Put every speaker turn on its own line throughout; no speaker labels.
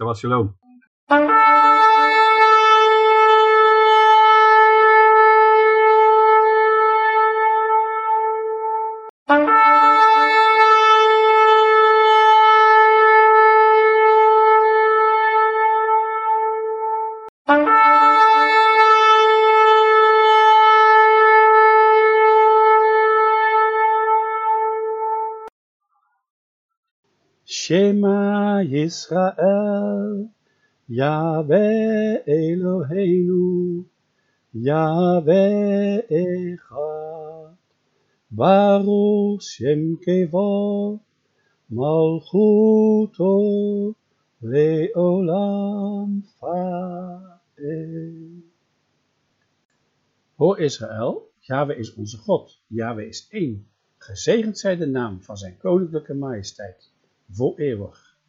Shabbat shalom.
Yisrael, Yahweh Eloheinu, Yahweh Echad, Baruch Shem Kevod, Malchuto Leolam Fael. Hoor Israël, Yahweh is onze God, Yahweh is één. Gezegend zij de naam van zijn koninklijke majesteit, voor eeuwig.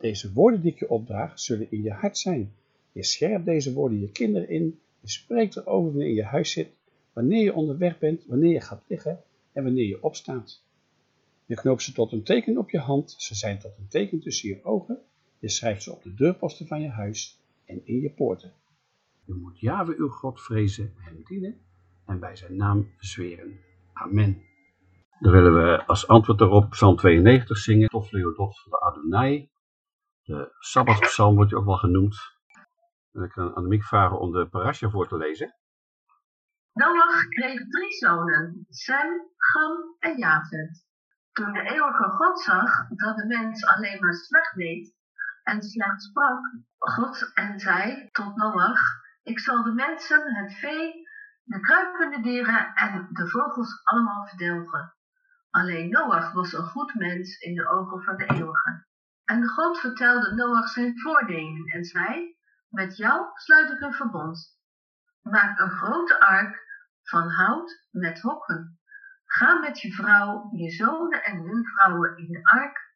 Deze woorden die ik je opdraag, zullen in je hart zijn. Je scherpt deze woorden je kinderen in, je spreekt erover wanneer je in je huis zit, wanneer je onderweg bent, wanneer je gaat liggen en wanneer je opstaat. Je knoopt ze tot een teken op je hand, ze zijn tot een teken tussen je ogen, je schrijft ze op de deurposten van je huis en in je poorten. Je moet Jahwe uw God vrezen, hem dienen en bij zijn naam zweren. Amen. Dan willen we als antwoord daarop Psalm 92 zingen, Tof Leodot van de Adonai. De Sabbatpsalm wordt ook wel genoemd. En ik kan Annemiek vragen om de parasha voor te lezen.
Noach kreeg drie zonen, Sem, Gam en Jafet. Toen de eeuwige God zag dat de mens alleen maar slecht deed en slecht sprak, God en zei tot Noach, ik zal de mensen, het vee, de kruipende dieren en de vogels allemaal verdelgen. Alleen Noach was een goed mens in de ogen van de eeuwige. En God vertelde Noach zijn voordelen en zei, met jou sluit ik een verbond. Maak een grote ark van hout met hokken. Ga met je vrouw, je zonen en hun vrouwen in de ark,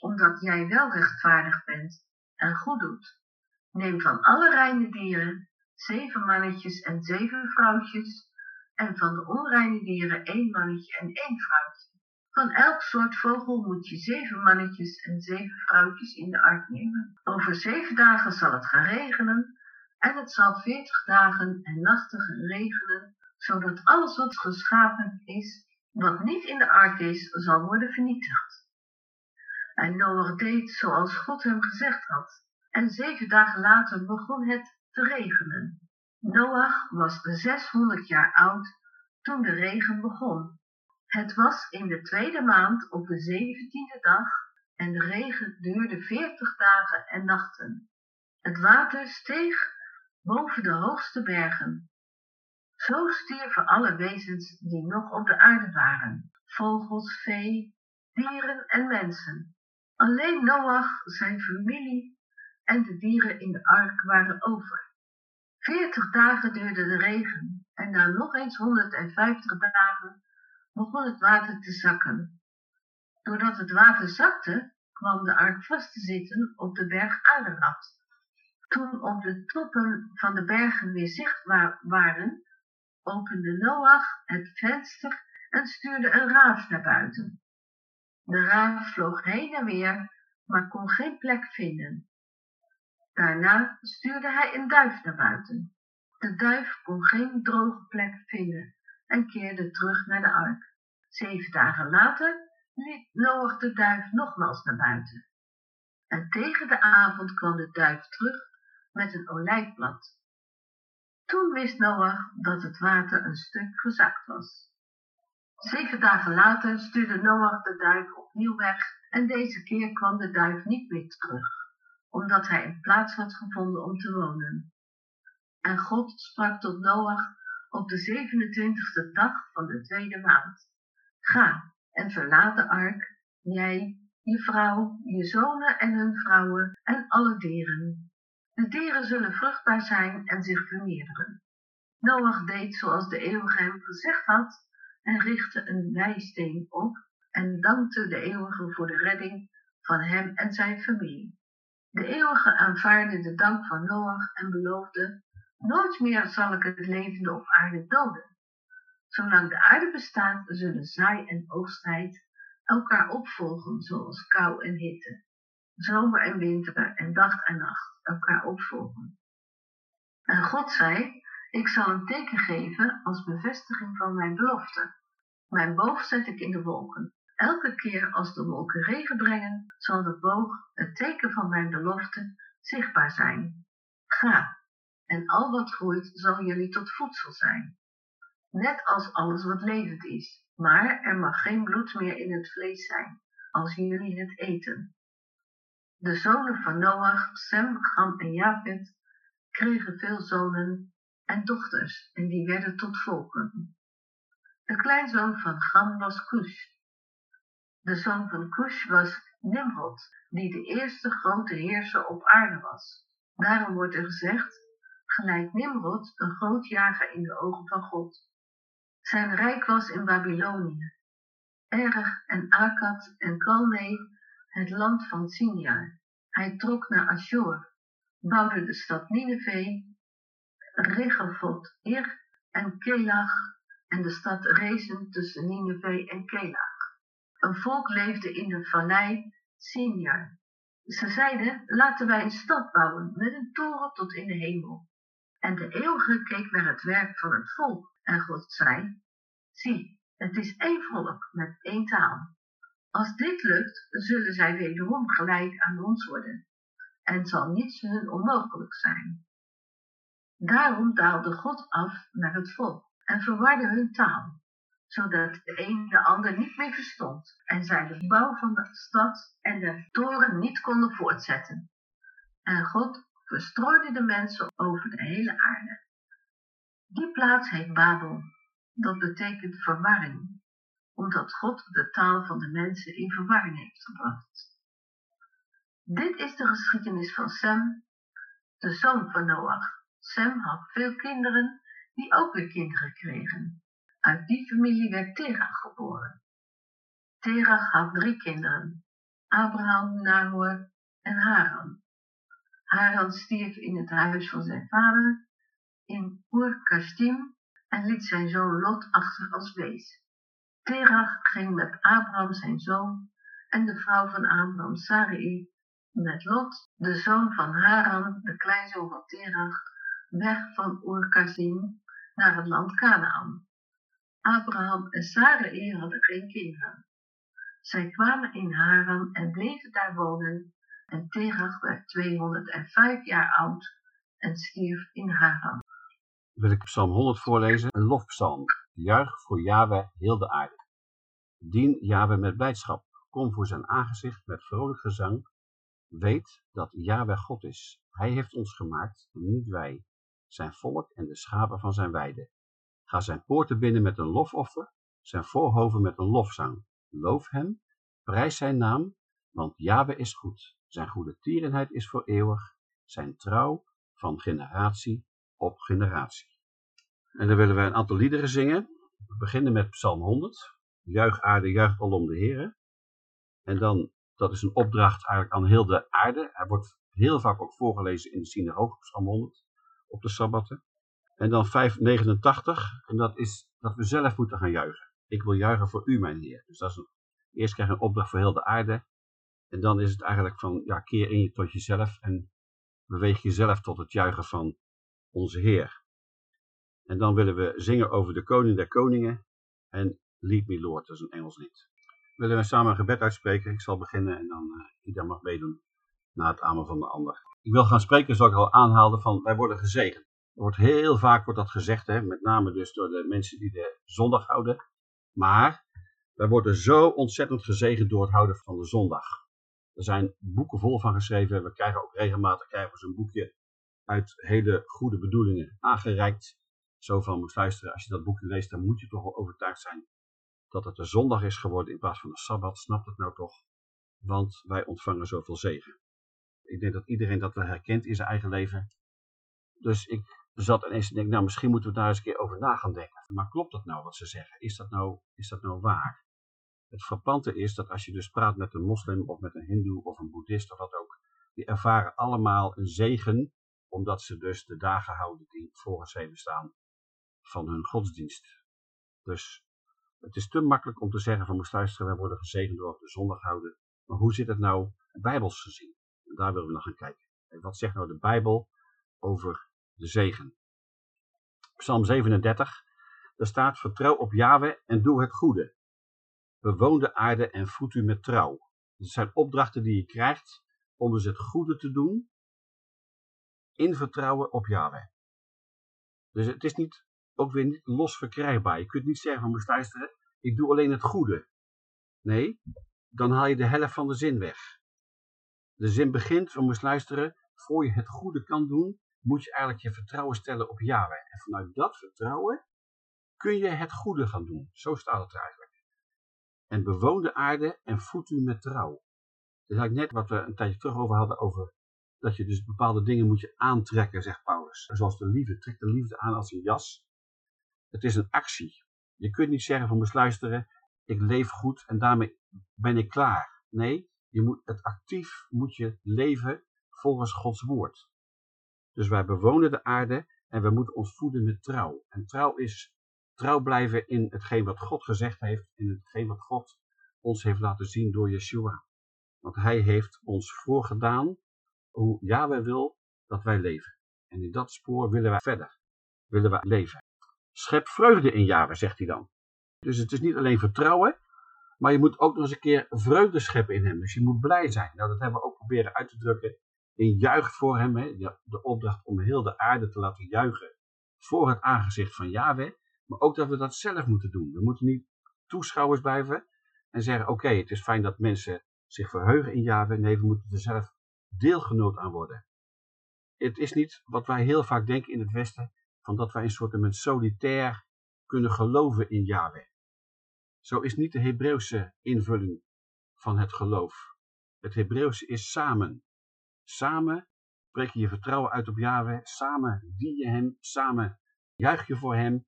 omdat jij wel rechtvaardig bent en goed doet. Neem van alle reine dieren zeven mannetjes en zeven vrouwtjes, en van de onreine dieren één mannetje en één vrouwtje. Van elk soort vogel moet je zeven mannetjes en zeven vrouwtjes in de ark nemen. Over zeven dagen zal het gaan regenen, en het zal veertig dagen en nachten regenen, zodat alles wat geschapen is, wat niet in de ark is, zal worden vernietigd. En Noach deed zoals God hem gezegd had, en zeven dagen later begon het te regenen. Noach was 600 jaar oud toen de regen begon. Het was in de tweede maand op de zeventiende dag en de regen duurde veertig dagen en nachten. Het water steeg boven de hoogste bergen. Zo stierven alle wezens die nog op de aarde waren, vogels, vee, dieren en mensen. Alleen Noach, zijn familie en de dieren in de ark waren over. Veertig dagen duurde de regen en na nog eens 150 dagen begon het water te zakken. Doordat het water zakte, kwam de ark vast te zitten op de berg Ararat. Toen op de toppen van de bergen weer zichtbaar waren, opende Noach het venster en stuurde een raaf naar buiten. De raaf vloog heen en weer, maar kon geen plek vinden. Daarna stuurde hij een duif naar buiten. De duif kon geen droge plek vinden en keerde terug naar de ark. Zeven dagen later liep Noach de duif nogmaals naar buiten. En tegen de avond kwam de duif terug met een olijfblad. Toen wist Noach dat het water een stuk gezakt was. Zeven dagen later stuurde Noach de duif opnieuw weg en deze keer kwam de duif niet meer terug omdat hij een plaats had gevonden om te wonen. En God sprak tot Noach op de 27e dag van de tweede maand. Ga en verlaat de ark, jij, je vrouw, je zonen en hun vrouwen en alle dieren. De dieren zullen vruchtbaar zijn en zich vermeerderen. Noach deed zoals de eeuwige hem gezegd had en richtte een wijsteen op en dankte de eeuwige voor de redding van hem en zijn familie. De eeuwige aanvaarde de dank van Noach en beloofde, nooit meer zal ik het levende op aarde doden. Zolang de aarde bestaat, zullen zaai en oogsttijd elkaar opvolgen, zoals kou en hitte. Zomer en winter en dag en nacht elkaar opvolgen. En God zei, ik zal een teken geven als bevestiging van mijn belofte. Mijn boog zet ik in de wolken. Elke keer als de wolken regen brengen, zal de boog, het teken van mijn belofte, zichtbaar zijn. Ga, en al wat groeit zal jullie tot voedsel zijn. Net als alles wat levend is. Maar er mag geen bloed meer in het vlees zijn, als jullie het eten. De zonen van Noach, Sem, Gam en Japhet, kregen veel zonen en dochters, en die werden tot volken. De kleinzoon van Gam was Cush. De zoon van Cush was Nimrod, die de eerste grote heerser op aarde was. Daarom wordt er gezegd, gelijk Nimrod, een groot jager in de ogen van God. Zijn rijk was in Babylonië, Erg en Akkad en Kalne, het land van Sinjar. Hij trok naar Ashur, bouwde de stad Nineveh, Regelvot Ir en Kelach en de stad Rezen tussen Nineveh en Kelach. Een volk leefde in de vallei Sinjar. Ze zeiden, laten wij een stad bouwen met een toren tot in de hemel. En de eeuwige keek naar het werk van het volk en God zei, zie, het is één volk met één taal. Als dit lukt, zullen zij wederom gelijk aan ons worden en zal niets hun onmogelijk zijn. Daarom daalde God af naar het volk en verwarde hun taal, zodat de een de ander niet meer verstond en zij de bouw van de stad en de toren niet konden voortzetten. En God verstrooide de mensen over de hele aarde. Die plaats heet Babel, dat betekent verwarring, omdat God de taal van de mensen in verwarring heeft gebracht. Dit is de geschiedenis van Sem, de zoon van Noach. Sem had veel kinderen die ook weer kinderen kregen. Uit die familie werd Terach geboren. Terach had drie kinderen, Abraham, Nahor en Haran. Haran stierf in het huis van zijn vader in Ur-Kasdim en liet zijn zoon Lot achter als wees. Terach ging met Abraham zijn zoon en de vrouw van Abraham Sarai met Lot, de zoon van Haran, de kleinzoon van Terach, weg van Ur-Kazim naar het land Canaan. Abraham en Sarai hadden geen kinderen. Zij kwamen in Haran en bleven daar wonen en Terach werd 205 jaar oud en stierf in Haran
wil ik Psalm 100 voorlezen, een lofpsalm. Juich voor Yahweh heel de aarde. Dien Yahweh met blijdschap. Kom voor zijn aangezicht met vrolijk gezang. Weet dat Yahweh God is. Hij heeft ons gemaakt, niet wij. Zijn volk en de schapen van zijn weide. Ga zijn poorten binnen met een lofoffer, zijn voorhoven met een lofzang. Loof hem, prijs zijn naam, want Yahweh is goed. Zijn goede tierenheid is voor eeuwig, zijn trouw van generatie op generatie. En dan willen we een aantal liederen zingen. We beginnen met Psalm 100. Juich aarde, juicht alom de Heer. En dan, dat is een opdracht eigenlijk aan heel de aarde. Hij wordt heel vaak ook voorgelezen in de synagoge, Psalm 100, op de Sabbatten. En dan 589, en dat is dat we zelf moeten gaan juichen. Ik wil juichen voor u, mijn Heer. Dus dat is eerst krijg je een opdracht voor heel de aarde. En dan is het eigenlijk van, ja, keer in je tot jezelf en beweeg jezelf tot het juichen van onze Heer. En dan willen we zingen over de koning der koningen en Lead Me Lord, dat is een Engels lied. Willen we samen een gebed uitspreken. Ik zal beginnen en dan uh, ieder mag meedoen na het amen van de ander. Ik wil gaan spreken zoals ik al aanhaalde van wij worden gezegend. Er wordt heel vaak wordt dat gezegd, hè, met name dus door de mensen die de zondag houden. Maar wij worden zo ontzettend gezegend door het houden van de zondag. Er zijn boeken vol van geschreven. We krijgen ook regelmatig krijgen we zo'n boekje uit hele goede bedoelingen aangereikt. Zo van moet luisteren, als je dat boekje leest, dan moet je toch wel overtuigd zijn dat het de zondag is geworden in plaats van de Sabbat. Snap het nou toch? want wij ontvangen zoveel zegen. Ik denk dat iedereen dat wel herkent in zijn eigen leven. Dus ik zat ineens te denken, nou misschien moeten we daar eens een keer over na gaan denken. Maar klopt dat nou wat ze zeggen? Is dat nou, is dat nou waar? Het frappante is dat als je dus praat met een moslim of met een hindoe of een boeddhist of wat ook, die ervaren allemaal een zegen, omdat ze dus de dagen houden die voorgeschreven staan van hun godsdienst. Dus het is te makkelijk om te zeggen van moest luisteren, wij worden gezegend door de zondag houden. Maar hoe zit het nou bijbels gezien? En daar willen we nog gaan kijken. En wat zegt nou de Bijbel over de zegen? Psalm 37, daar staat vertrouw op Yahweh en doe het goede. Bewoon de aarde en voed u met trouw. Het zijn opdrachten die je krijgt om dus het goede te doen in vertrouwen op Yahweh. Dus het is niet, ook weer niet los verkrijgbaar. Je kunt niet zeggen van moest luisteren, ik doe alleen het goede. Nee, dan haal je de helft van de zin weg. De zin begint, we moest luisteren, voor je het goede kan doen, moet je eigenlijk je vertrouwen stellen op Yahweh. En vanuit dat vertrouwen kun je het goede gaan doen. Zo staat het eigenlijk. En bewoon de aarde en voed u met trouw. Dat is eigenlijk net wat we een tijdje terug over hadden, over dat je dus bepaalde dingen moet je aantrekken, zegt Paulus. Zoals de liefde, trek de liefde aan als een jas. Het is een actie. Je kunt niet zeggen van luisteren, ik leef goed en daarmee ben ik klaar. Nee, je moet het actief moet je leven volgens Gods woord. Dus wij bewonen de aarde en we moeten ons voeden met trouw. En trouw is trouw blijven in hetgeen wat God gezegd heeft, in hetgeen wat God ons heeft laten zien door Yeshua. Want hij heeft ons voorgedaan hoe Yahweh wil dat wij leven. En in dat spoor willen wij verder, willen wij leven. Schep vreugde in Yahweh, zegt hij dan. Dus het is niet alleen vertrouwen, maar je moet ook nog eens een keer vreugde scheppen in hem. Dus je moet blij zijn. Nou, dat hebben we ook proberen uit te drukken in juich voor hem. Hè? De opdracht om heel de aarde te laten juichen voor het aangezicht van Yahweh. Maar ook dat we dat zelf moeten doen. We moeten niet toeschouwers blijven en zeggen, oké, het is fijn dat mensen zich verheugen in Yahweh. Nee, we moeten er zelf deelgenoot aan worden. Het is niet wat wij heel vaak denken in het Westen, van dat wij een soort solitair kunnen geloven in Yahweh. Zo is niet de Hebreeuwse invulling van het geloof. Het Hebreeuwse is samen. Samen spreek je je vertrouwen uit op Yahweh, samen dien je hem, samen juich je voor hem.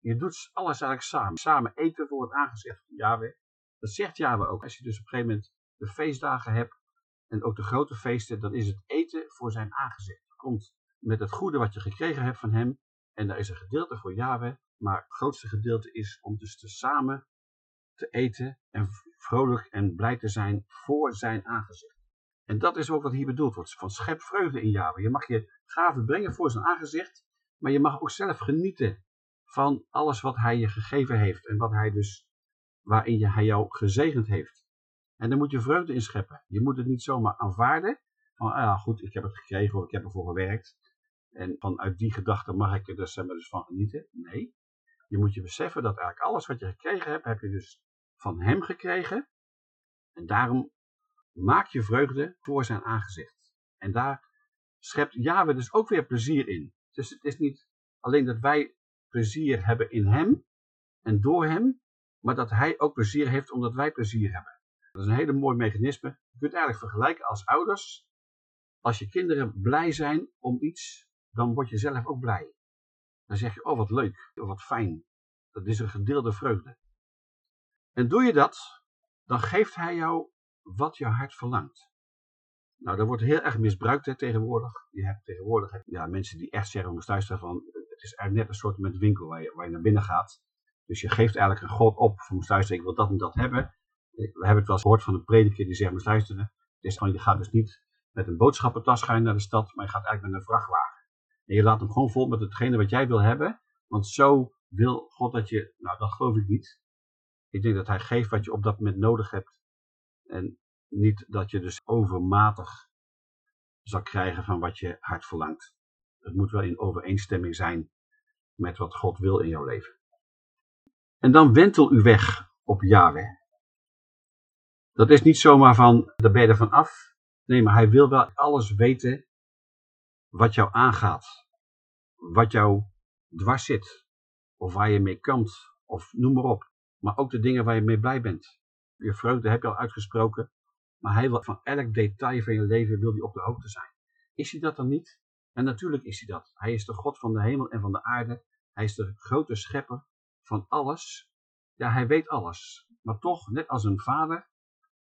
Je doet alles eigenlijk samen. Samen eten voor het aangezicht van Yahweh. Dat zegt Yahweh ook. Als je dus op een gegeven moment de feestdagen hebt en ook de grote feesten, dan is het eten voor zijn aangezicht. Je komt met het goede wat je gekregen hebt van hem en daar is een gedeelte voor Yahweh, maar het grootste gedeelte is om dus te samen te eten en vrolijk en blij te zijn voor zijn aangezicht. En dat is ook wat hier bedoeld wordt, van schep vreugde in Yahweh. Je mag je gaven brengen voor zijn aangezicht, maar je mag ook zelf genieten van alles wat hij je gegeven heeft en wat hij dus, waarin je, hij jou gezegend heeft. En daar moet je vreugde in scheppen. Je moet het niet zomaar aanvaarden, van ah goed, ik heb het gekregen of ik heb ervoor gewerkt. En vanuit die gedachte mag ik er dus, dus van genieten. Nee, je moet je beseffen dat eigenlijk alles wat je gekregen hebt, heb je dus van hem gekregen. En daarom maak je vreugde voor zijn aangezicht. En daar schept Yahweh dus ook weer plezier in. Dus het is niet alleen dat wij plezier hebben in hem en door hem, maar dat hij ook plezier heeft omdat wij plezier hebben. Dat is een hele mooi mechanisme. Je kunt eigenlijk vergelijken als ouders. Als je kinderen blij zijn om iets, dan word je zelf ook blij. Dan zeg je, oh wat leuk, of wat fijn. Dat is een gedeelde vreugde. En doe je dat, dan geeft hij jou wat je hart verlangt. Nou, dat wordt heel erg misbruikt hè, tegenwoordig. Je hebt tegenwoordig ja, mensen die echt zeggen, moest luisteren van, het is eigenlijk net een soort met winkel waar je, waar je naar binnen gaat. Dus je geeft eigenlijk een god op, van luisteren, ik wil dat en dat hebben. We hebben het wel eens gehoord van een prediker die zegt, luisteren, het is gewoon, je gaat dus niet met een boodschappentas gaan naar de stad, maar je gaat eigenlijk met een vrachtwagen. En je laat hem gewoon vol met hetgene wat jij wil hebben, want zo wil God dat je, nou dat geloof ik niet. Ik denk dat hij geeft wat je op dat moment nodig hebt. En niet dat je dus overmatig zal krijgen van wat je hart verlangt. Het moet wel in overeenstemming zijn met wat God wil in jouw leven. En dan wentel u weg op Yahweh. Dat is niet zomaar van, daar ben je er van af. Nee, maar hij wil wel alles weten wat jou aangaat. Wat jou dwars zit. Of waar je mee kampt. Of noem maar op. Maar ook de dingen waar je mee blij bent. Je vreugde heb je al uitgesproken. Maar hij wil van elk detail van je leven wil hij op de hoogte zijn. Is hij dat dan niet? En natuurlijk is hij dat. Hij is de God van de hemel en van de aarde. Hij is de grote schepper van alles. Ja, hij weet alles. Maar toch, net als een vader,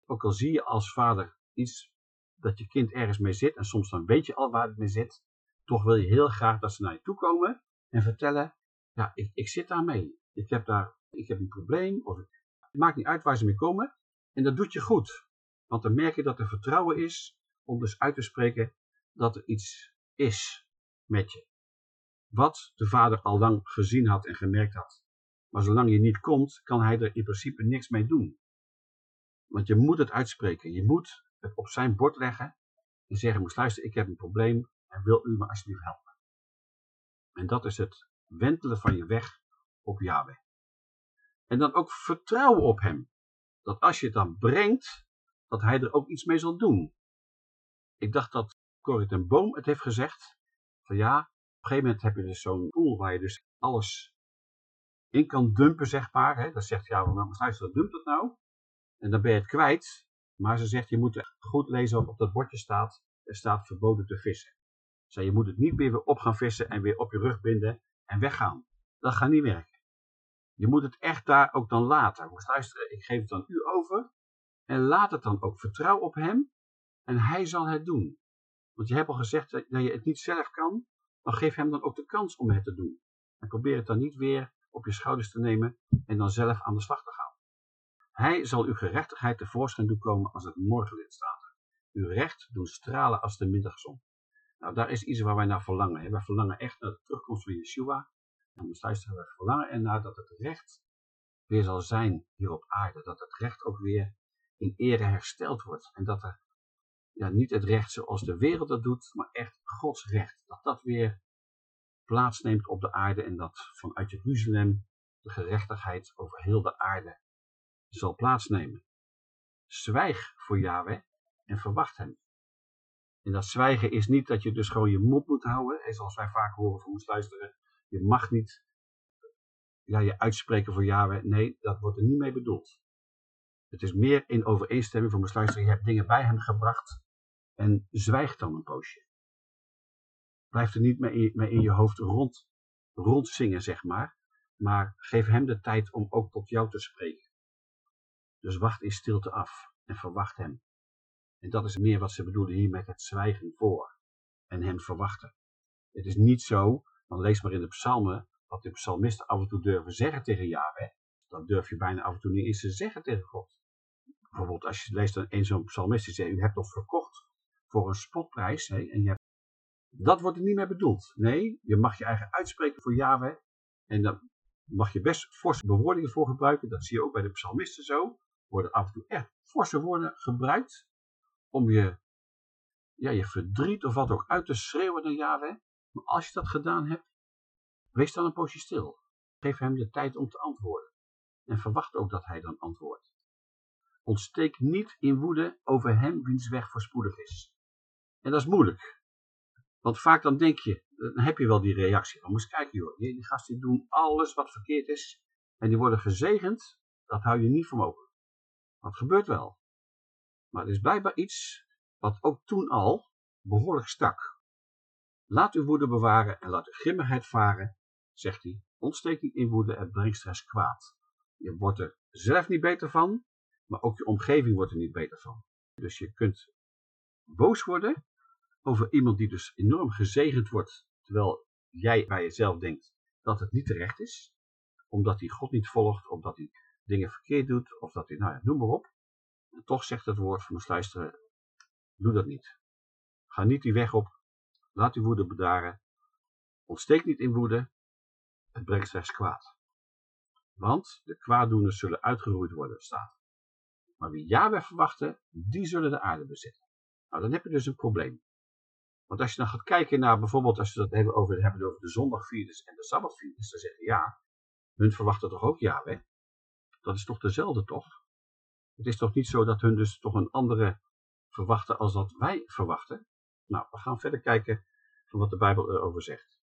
ook al zie je als vader iets dat je kind ergens mee zit, en soms dan weet je al waar het mee zit, toch wil je heel graag dat ze naar je toe komen en vertellen, ja, ik, ik zit daarmee. Ik heb daar, ik heb een probleem, of het maakt niet uit waar ze mee komen. En dat doet je goed. Want dan merk je dat er vertrouwen is om dus uit te spreken dat er iets is met je. Wat de vader al lang gezien had en gemerkt had. Maar zolang je niet komt, kan hij er in principe niks mee doen. Want je moet het uitspreken. Je moet het op zijn bord leggen en zeggen, moest luisteren, ik heb een probleem en wil u me alsjeblieft helpen. En dat is het wentelen van je weg op Yahweh. En dan ook vertrouwen op hem. Dat als je het dan brengt, dat hij er ook iets mee zal doen. Ik dacht dat Corrie ten Boom het heeft gezegd. Van ja, op een gegeven moment heb je dus zo'n pool waar je dus alles in kan dumpen, zeg maar. Hè. Dan zegt ja, maar luister, dumpt het nou? En dan ben je het kwijt. Maar ze zegt, je moet goed lezen wat op dat bordje staat. Er staat verboden te vissen. Zij, je moet het niet meer op gaan vissen en weer op je rug binden en weggaan. Dat gaat niet werken. Je moet het echt daar ook dan laten. Moest luisteren, ik geef het aan u over. En laat het dan ook. Vertrouw op hem. En hij zal het doen. Want je hebt al gezegd dat je het niet zelf kan. Dan geef hem dan ook de kans om het te doen. En probeer het dan niet weer op je schouders te nemen en dan zelf aan de slag te gaan. Hij zal uw gerechtigheid tevoorschijn doen komen als het morgenlicht staat. Uw recht doen stralen als de middagzon. Nou, daar is iets waar wij naar verlangen. Hè. Wij verlangen echt naar de terugkomst van Yeshua. En we luisteren, we verlangen ernaar dat het recht weer zal zijn hier op aarde. Dat het recht ook weer in ere hersteld wordt. En dat er niet het recht zoals de wereld dat doet, maar echt Gods recht. Dat dat weer plaatsneemt op de aarde en dat vanuit Jeruzalem de gerechtigheid over heel de aarde zal plaatsnemen. Zwijg voor Yahweh en verwacht hem. En dat zwijgen is niet dat je dus gewoon je mond moet houden. En zoals wij vaak horen van ons luisteren. Je mag niet ja, je uitspreken voor Yahweh. Nee, dat wordt er niet mee bedoeld. Het is meer in overeenstemming van ons luisteren. Je hebt dingen bij hem gebracht. En zwijg dan een poosje. Blijf er niet mee in, in je hoofd rond, rondzingen, zeg maar. Maar geef hem de tijd om ook tot jou te spreken. Dus wacht in stilte af en verwacht hem. En dat is meer wat ze bedoelen hier met het zwijgen voor en hem verwachten. Het is niet zo, dan lees maar in de psalmen, wat de psalmisten af en toe durven zeggen tegen Yahweh. Dan durf je bijna af en toe niet eens te zeggen tegen God. Bijvoorbeeld als je leest dan een zo'n psalmist die zegt, u hebt ons verkocht voor een spotprijs. Hè, en je. Dat wordt er niet meer bedoeld. Nee, je mag je eigen uitspreken voor Yahweh. En dan mag je best forse bewoordingen voor gebruiken. Dat zie je ook bij de psalmisten zo worden af en toe echt forse woorden gebruikt om je, ja, je verdriet of wat ook uit te schreeuwen naar Yahweh. Maar als je dat gedaan hebt, wees dan een poosje stil. Geef hem de tijd om te antwoorden. En verwacht ook dat hij dan antwoordt. Ontsteek niet in woede over hem wiens weg voorspoedig is. En dat is moeilijk. Want vaak dan denk je, dan heb je wel die reactie. Dan moet je kijken joh, die gasten doen alles wat verkeerd is. En die worden gezegend, dat hou je niet voor mogelijk. Dat gebeurt wel. Maar het is blijkbaar iets wat ook toen al behoorlijk stak. Laat uw woede bewaren en laat uw grimmigheid varen, zegt hij. Ontsteek niet in woede en breng stress kwaad. Je wordt er zelf niet beter van, maar ook je omgeving wordt er niet beter van. Dus je kunt boos worden over iemand die dus enorm gezegend wordt, terwijl jij bij jezelf denkt dat het niet terecht is, omdat hij God niet volgt, omdat hij dingen verkeerd doet, of dat hij, nou ja, noem maar op. En toch zegt het woord van de sluisteren, doe dat niet. Ga niet die weg op, laat uw woede bedaren, ontsteek niet in woede, het brengt slechts kwaad. Want de kwaaddoeners zullen uitgeroeid worden, staat. Maar wie Yahweh verwachten, die zullen de aarde bezitten. Nou, dan heb je dus een probleem. Want als je dan gaat kijken naar bijvoorbeeld, als we dat hebben over, hebben over de zondagvierders en de sabbatvierders, dan zeggen ja, hun verwachten toch ook Yahweh? dat is toch dezelfde toch? Het is toch niet zo dat hun dus toch een andere verwachten als dat wij verwachten? Nou, we gaan verder kijken van wat de Bijbel erover zegt.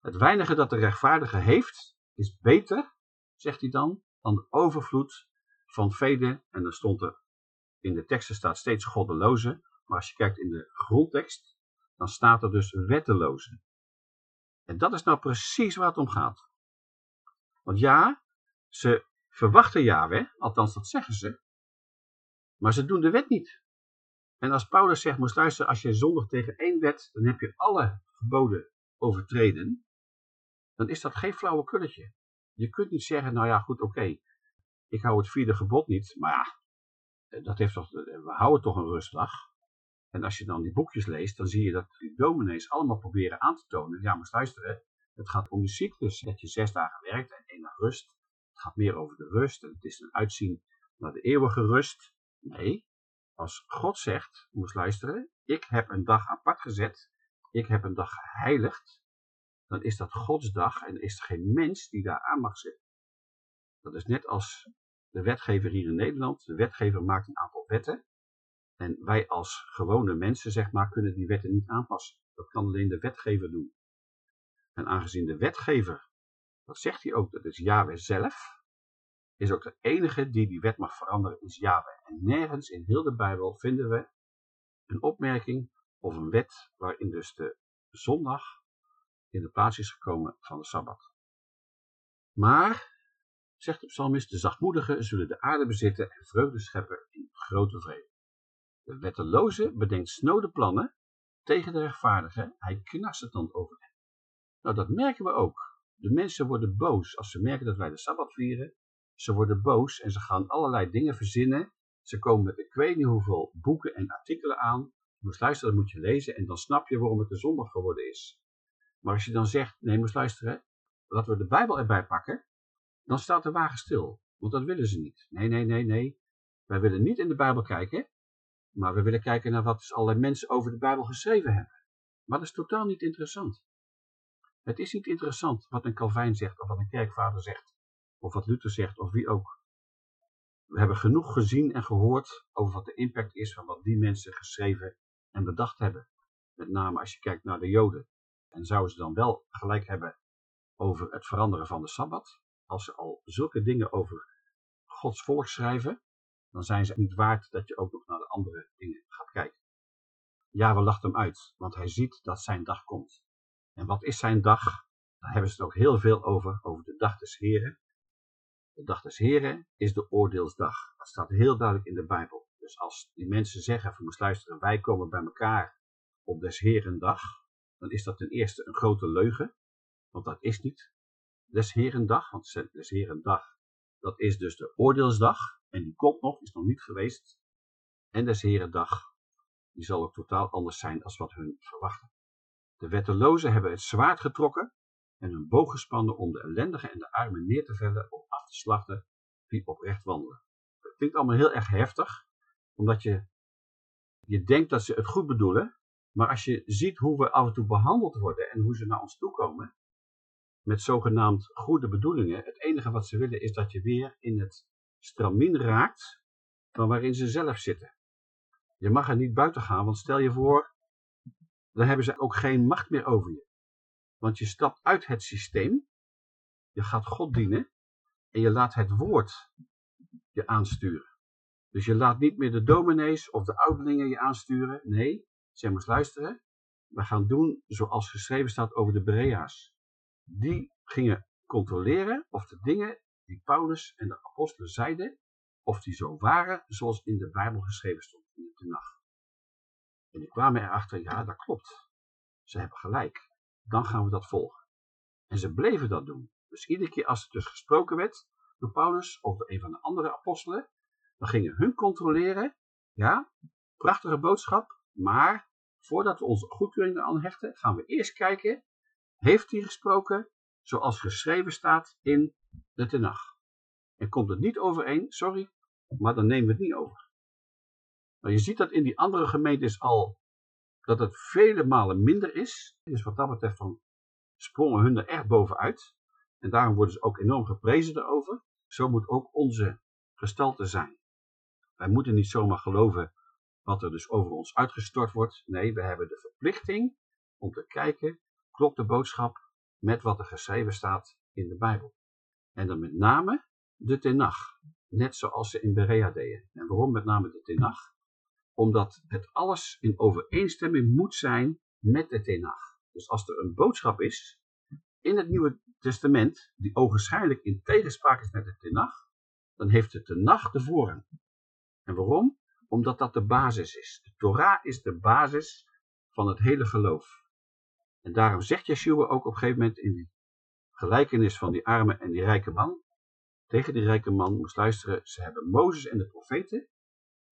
Het weinige dat de rechtvaardige heeft, is beter, zegt hij dan, dan de overvloed van velen. En dan stond er in de teksten staat steeds goddeloze, maar als je kijkt in de grondtekst, dan staat er dus wetteloze. En dat is nou precies waar het om gaat. Want ja, ze verwachten Yahweh, althans dat zeggen ze, maar ze doen de wet niet. En als Paulus zegt, moest luisteren, als je zondig tegen één wet, dan heb je alle geboden overtreden, dan is dat geen flauwe kulletje. Je kunt niet zeggen, nou ja, goed, oké, ik hou het vierde gebod niet, maar ja, dat heeft toch, we houden toch een rustdag. En als je dan die boekjes leest, dan zie je dat die dominees allemaal proberen aan te tonen, ja, maar luisteren, het gaat om de cyclus, dat je zes dagen werkt en één dag rust. Het gaat meer over de rust en het is een uitzien naar de eeuwige rust. Nee, als God zegt, moet luisteren, ik heb een dag apart gezet, ik heb een dag geheiligd, dan is dat Gods dag en is er geen mens die daar aan mag zitten. Dat is net als de wetgever hier in Nederland. De wetgever maakt een aantal wetten. En wij als gewone mensen, zeg maar, kunnen die wetten niet aanpassen. Dat kan alleen de wetgever doen. En aangezien de wetgever, dat zegt hij ook, dat is Yahweh zelf, is ook de enige die die wet mag veranderen, is Yahweh. En nergens in heel de Bijbel vinden we een opmerking of een wet waarin dus de zondag in de plaats is gekomen van de Sabbat. Maar, zegt de psalmist, de zachtmoedigen zullen de aarde bezitten en vreugde scheppen in grote vrede. De wetteloze bedenkt snode plannen tegen de rechtvaardige, hij knast het dan over hen. Nou, dat merken we ook. De mensen worden boos als ze merken dat wij de Sabbat vieren. Ze worden boos en ze gaan allerlei dingen verzinnen. Ze komen met ik weet niet hoeveel boeken en artikelen aan. Je moet luisteren, dat moet je lezen en dan snap je waarom het de zondag geworden is. Maar als je dan zegt, nee, moet luisteren, laten we de Bijbel erbij pakken, dan staat de wagen stil. Want dat willen ze niet. Nee, nee, nee, nee. Wij willen niet in de Bijbel kijken, maar we willen kijken naar wat allerlei mensen over de Bijbel geschreven hebben. Maar dat is totaal niet interessant. Het is niet interessant wat een Calvijn zegt, of wat een kerkvader zegt, of wat Luther zegt, of wie ook. We hebben genoeg gezien en gehoord over wat de impact is van wat die mensen geschreven en bedacht hebben. Met name als je kijkt naar de Joden. En zouden ze dan wel gelijk hebben over het veranderen van de Sabbat? Als ze al zulke dingen over Gods volk schrijven, dan zijn ze niet waard dat je ook nog naar andere dingen gaat kijken. Lacht hem uit, want hij ziet dat zijn dag komt. En wat is zijn dag? Daar hebben ze het ook heel veel over, over de dag des Heren. De dag des Heren is de oordeelsdag. Dat staat heel duidelijk in de Bijbel. Dus als die mensen zeggen, van moest luisteren, wij komen bij elkaar op des Heren dag, dan is dat ten eerste een grote leugen, want dat is niet des Heren dag, want des Heren dag, dat is dus de oordeelsdag, en die komt nog, is nog niet geweest. En des Heren dag, die zal ook totaal anders zijn als wat hun verwachten. De wettelozen hebben het zwaard getrokken en hun boog gespannen om de ellendigen en de armen neer te vellen of af te slachten die oprecht wandelen. Het klinkt allemaal heel erg heftig, omdat je, je denkt dat ze het goed bedoelen, maar als je ziet hoe we af en toe behandeld worden en hoe ze naar ons toe komen, met zogenaamd goede bedoelingen, het enige wat ze willen is dat je weer in het stramien raakt van waarin ze zelf zitten. Je mag er niet buiten gaan, want stel je voor, dan hebben ze ook geen macht meer over je. Want je stapt uit het systeem, je gaat God dienen en je laat het woord je aansturen. Dus je laat niet meer de dominees of de ouderlingen je aansturen. Nee, zeg maar luisteren. We gaan doen zoals geschreven staat over de Berea's. Die gingen controleren of de dingen die Paulus en de apostelen zeiden, of die zo waren zoals in de Bijbel geschreven stond nacht. En die kwamen erachter, ja dat klopt. Ze hebben gelijk. Dan gaan we dat volgen. En ze bleven dat doen. Dus iedere keer als er dus gesproken werd door Paulus of door een van de andere apostelen, dan gingen hun controleren, ja, prachtige boodschap, maar voordat we onze goedkeuring aan hechten, gaan we eerst kijken, heeft hij gesproken zoals geschreven staat in de Tenach? En komt het niet overeen, sorry, maar dan nemen we het niet over. Je ziet dat in die andere gemeentes al, dat het vele malen minder is. Dus wat dat betreft van, sprongen hun er echt bovenuit. En daarom worden ze ook enorm geprezen daarover. Zo moet ook onze gestalte zijn. Wij moeten niet zomaar geloven wat er dus over ons uitgestort wordt. Nee, we hebben de verplichting om te kijken, klopt de boodschap met wat er geschreven staat in de Bijbel. En dan met name de tenach. net zoals ze in Berea deden. En waarom met name de Tenach? Omdat het alles in overeenstemming moet zijn met de Tenach. Dus als er een boodschap is in het Nieuwe Testament, die ogenschijnlijk in tegenspraak is met de Tenach, dan heeft de Tenach de voorrang. En waarom? Omdat dat de basis is. De Torah is de basis van het hele geloof. En daarom zegt Yeshua ook op een gegeven moment in die gelijkenis van die arme en die rijke man, tegen die rijke man moest luisteren, ze hebben Mozes en de profeten,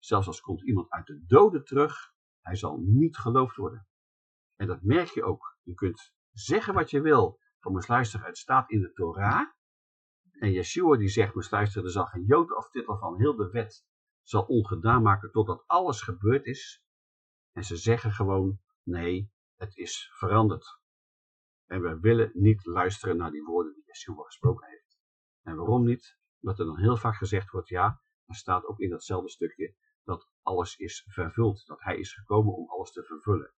zelfs als komt iemand uit de doden terug, hij zal niet geloofd worden. En dat merk je ook. Je kunt zeggen wat je wil, van moest luisteren, het staat in de Torah, en Yeshua die zegt, moest luisteren, er zal geen jood of titel van heel de wet zal ongedaan maken totdat alles gebeurd is. En ze zeggen gewoon, nee, het is veranderd. En we willen niet luisteren naar die woorden die Yeshua gesproken heeft. En waarom niet? Omdat er dan heel vaak gezegd wordt, ja, er staat ook in datzelfde stukje dat alles is vervuld. Dat hij is gekomen om alles te vervullen.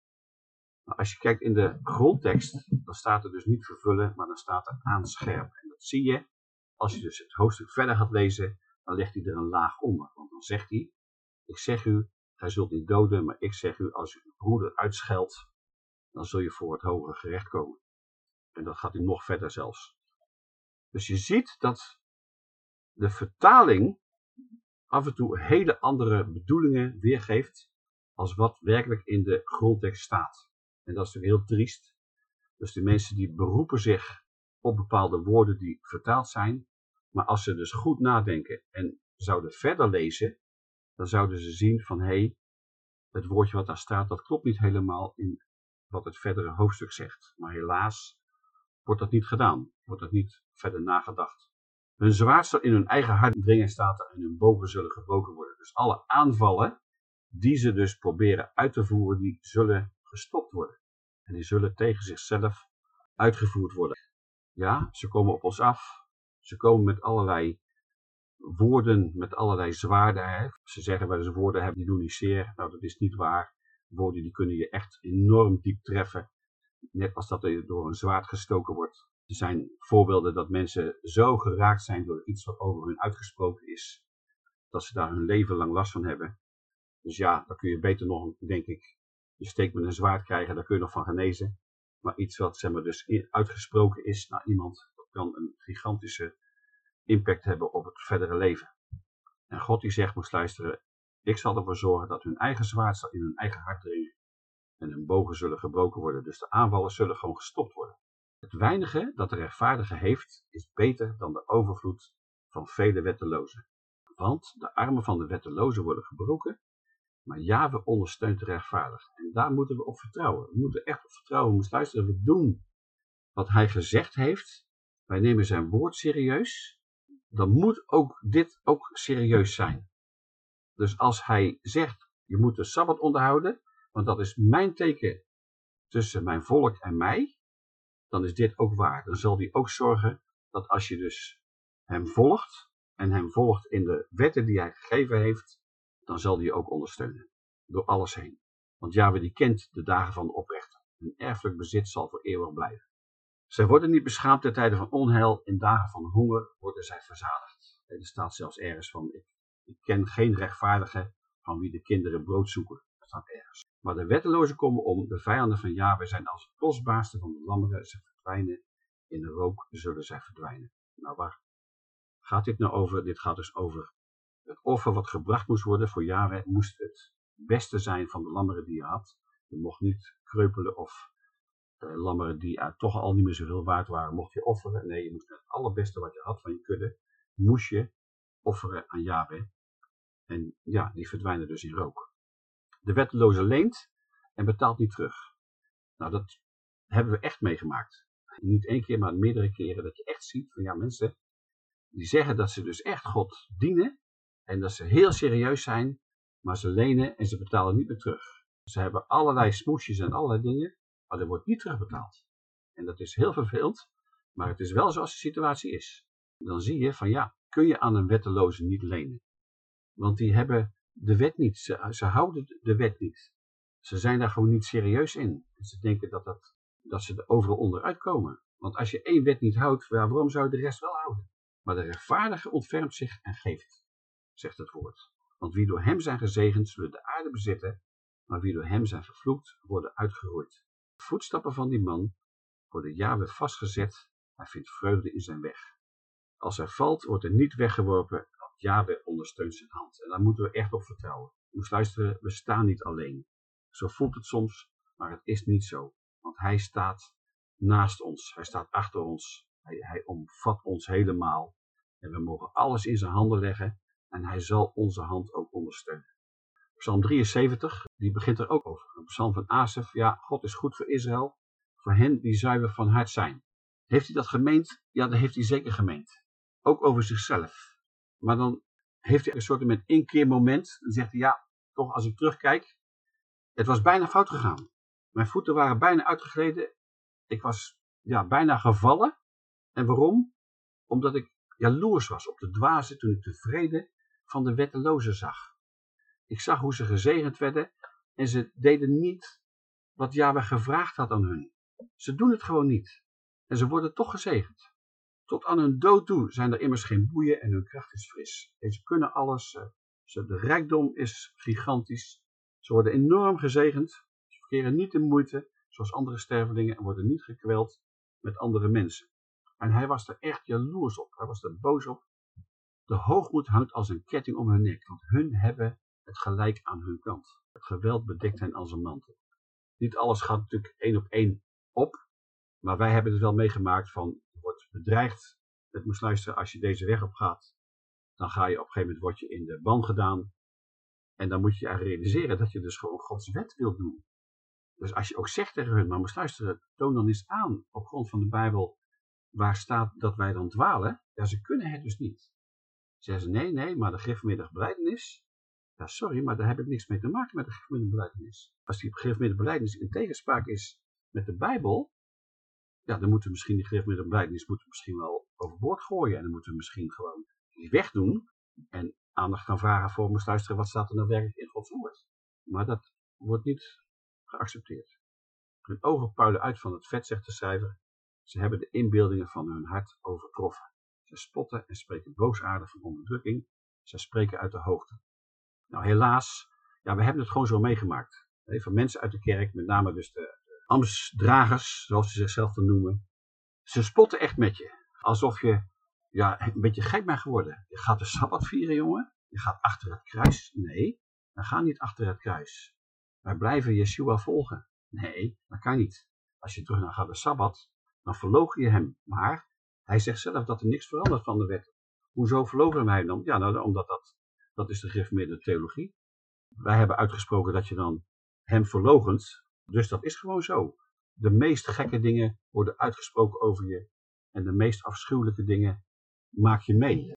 Maar als je kijkt in de grondtekst, dan staat er dus niet vervullen, maar dan staat er aanscherpen. En dat zie je, als je dus het hoofdstuk verder gaat lezen, dan legt hij er een laag onder. Want dan zegt hij, ik zeg u, hij zult niet doden, maar ik zeg u, als u uw broeder uitscheldt, dan zul je voor het hogere gerecht komen. En dat gaat hij nog verder zelfs. Dus je ziet dat de vertaling af en toe hele andere bedoelingen weergeeft als wat werkelijk in de grondtekst staat. En dat is natuurlijk heel triest. Dus de mensen die beroepen zich op bepaalde woorden die vertaald zijn, maar als ze dus goed nadenken en zouden verder lezen, dan zouden ze zien van hé, hey, het woordje wat daar staat, dat klopt niet helemaal in wat het verdere hoofdstuk zegt. Maar helaas wordt dat niet gedaan, wordt dat niet verder nagedacht. Hun zwaard in hun eigen hart dringen staat en hun bogen zullen gebroken worden. Dus alle aanvallen die ze dus proberen uit te voeren, die zullen gestopt worden. En die zullen tegen zichzelf uitgevoerd worden. Ja, ze komen op ons af. Ze komen met allerlei woorden, met allerlei zwaarden. Ze zeggen wel eens woorden hebben die doen niet zeer. Nou, dat is niet waar. Woorden die kunnen je echt enorm diep treffen. Net als dat er door een zwaard gestoken wordt. Er zijn voorbeelden dat mensen zo geraakt zijn door iets wat over hun uitgesproken is, dat ze daar hun leven lang last van hebben. Dus ja, dan kun je beter nog, denk ik, je steek met een zwaard krijgen, daar kun je nog van genezen. Maar iets wat zeg maar, dus uitgesproken is naar iemand, dat kan een gigantische impact hebben op het verdere leven. En God die zegt, moest luisteren, ik zal ervoor zorgen dat hun eigen zwaard zal in hun eigen hart dringen. En hun bogen zullen gebroken worden, dus de aanvallen zullen gewoon gestopt worden. Het weinige dat de rechtvaardige heeft, is beter dan de overvloed van vele wettelozen. Want de armen van de wettelozen worden gebroken, maar Java ondersteunt de rechtvaardige. En daar moeten we op vertrouwen. We moeten echt op vertrouwen. We moeten luisteren. We doen wat hij gezegd heeft. Wij nemen zijn woord serieus. Dan moet ook dit ook serieus zijn. Dus als hij zegt, je moet de Sabbat onderhouden, want dat is mijn teken tussen mijn volk en mij, dan is dit ook waar. Dan zal hij ook zorgen dat als je dus hem volgt, en hem volgt in de wetten die hij gegeven heeft, dan zal hij je ook ondersteunen. Door alles heen. Want Yahweh die kent de dagen van de. Hun erfelijk bezit zal voor eeuwig blijven. Zij worden niet beschaamd in tijden van onheil. In dagen van honger worden zij verzadigd. Er staat zelfs ergens van, ik, ik ken geen rechtvaardige van wie de kinderen brood zoeken. Dat staat ergens. Maar de wettelozen komen om. De vijanden van Yahweh zijn als het kostbaarste van de lammeren. Ze verdwijnen. In de rook zullen zij verdwijnen. Nou, waar gaat dit nou over? Dit gaat dus over het offer wat gebracht moest worden voor Yahweh. Moest het beste zijn van de lammeren die je had. Je mocht niet kreupelen of uh, lammeren die toch al niet meer zoveel waard waren, mocht je offeren. Nee, je moest het allerbeste wat je had van je kudde, moest je offeren aan Yahweh. En ja, die verdwijnen dus in rook. De wetteloze leent en betaalt niet terug. Nou, dat hebben we echt meegemaakt. Niet één keer, maar meerdere keren dat je echt ziet van ja, mensen die zeggen dat ze dus echt God dienen en dat ze heel serieus zijn, maar ze lenen en ze betalen niet meer terug. Ze hebben allerlei smoesjes en allerlei dingen, maar er wordt niet terugbetaald. En dat is heel vervelend, maar het is wel zoals de situatie is. Dan zie je van ja, kun je aan een wetteloze niet lenen. Want die hebben de wet niet, ze, ze houden de wet niet. Ze zijn daar gewoon niet serieus in. Ze denken dat, dat, dat ze er overal onderuit komen. Want als je één wet niet houdt, waarom zou je de rest wel houden? Maar de rechtvaardige ontfermt zich en geeft. zegt het woord. Want wie door hem zijn gezegend, zullen de aarde bezitten, maar wie door hem zijn vervloekt, worden uitgeroeid. De voetstappen van die man worden Yahweh vastgezet, hij vindt vreugde in zijn weg. Als hij valt, wordt er niet weggeworpen, Yahweh ondersteunt zijn hand. En daar moeten we echt op vertrouwen. Je moet luisteren, we staan niet alleen. Zo voelt het soms, maar het is niet zo. Want hij staat naast ons, hij staat achter ons, hij, hij omvat ons helemaal. En we mogen alles in zijn handen leggen en hij zal onze hand ook ondersteunen. Psalm 73, die begint er ook over. Psalm van Asef, ja, God is goed voor Israël, voor hen die zuiver van hart zijn. Heeft hij dat gemeend? Ja, dat heeft hij zeker gemeend. Ook over zichzelf. Maar dan heeft hij een soort met inkeermoment. Dan zegt hij, ja, toch als ik terugkijk, het was bijna fout gegaan. Mijn voeten waren bijna uitgegleden. Ik was ja, bijna gevallen. En waarom? Omdat ik jaloers was op de dwazen toen ik de van de wettelozen zag. Ik zag hoe ze gezegend werden en ze deden niet wat Yahweh gevraagd had aan hun. Ze doen het gewoon niet. En ze worden toch gezegend. Tot aan hun dood toe zijn er immers geen boeien en hun kracht is fris. Ze kunnen alles, eh, de rijkdom is gigantisch. Ze worden enorm gezegend. Ze verkeren niet in moeite, zoals andere stervelingen, en worden niet gekweld met andere mensen. En hij was er echt jaloers op. Hij was er boos op. De hoogmoed hangt als een ketting om hun nek, want hun hebben het gelijk aan hun kant. Het geweld bedekt hen als een mantel. Niet alles gaat natuurlijk één op één op, maar wij hebben het wel meegemaakt van, bedreigd met moest luisteren, als je deze weg op gaat, dan ga je op een gegeven moment, word je in de ban gedaan, en dan moet je realiseren dat je dus gewoon Gods wet wilt doen. Dus als je ook zegt tegen hun, maar moest luisteren, toon dan eens aan op grond van de Bijbel waar staat dat wij dan dwalen. Ja, ze kunnen het dus niet. Zeggen ze, nee, nee, maar de gifmiddelbeleidenis, ja, sorry, maar daar heb ik niks mee te maken met de gifmiddelbeleidenis. Als die gifmiddelbeleidenis in tegenspraak is met de Bijbel, ja, dan moeten we misschien die gifmiddelbeleidenis moeten we misschien wel overboord gooien. En dan moeten we misschien gewoon die wegdoen en aandacht gaan vragen voor moest luisteren, wat staat er nou werkelijk in Gods woord. Maar dat wordt niet geaccepteerd. Hun ogen puilen uit van het vet, zegt de cijfer. Ze hebben de inbeeldingen van hun hart overtroffen. Ze spotten en spreken boosaardig van onderdrukking. Ze spreken uit de hoogte. Nou, helaas, ja, we hebben het gewoon zo meegemaakt. Van mensen uit de kerk, met name dus de ambtsdragers, zoals ze zichzelf dan noemen. Ze spotten echt met je. Alsof je ja, een beetje gek bent geworden. Je gaat de Sabbat vieren, jongen. Je gaat achter het kruis. Nee, we gaan niet achter het kruis. Wij blijven Yeshua volgen. Nee, dat kan niet. Als je terug naar gaat de Sabbat, dan verlogen je hem. Maar hij zegt zelf dat er niks verandert van de wet. Hoezo wij hem dan? Ja, nou, omdat dat, dat is de gereformeerde theologie. Wij hebben uitgesproken dat je dan hem verlogent. Dus dat is gewoon zo. De meest gekke dingen worden uitgesproken over je. En de meest afschuwelijke dingen maak je mee.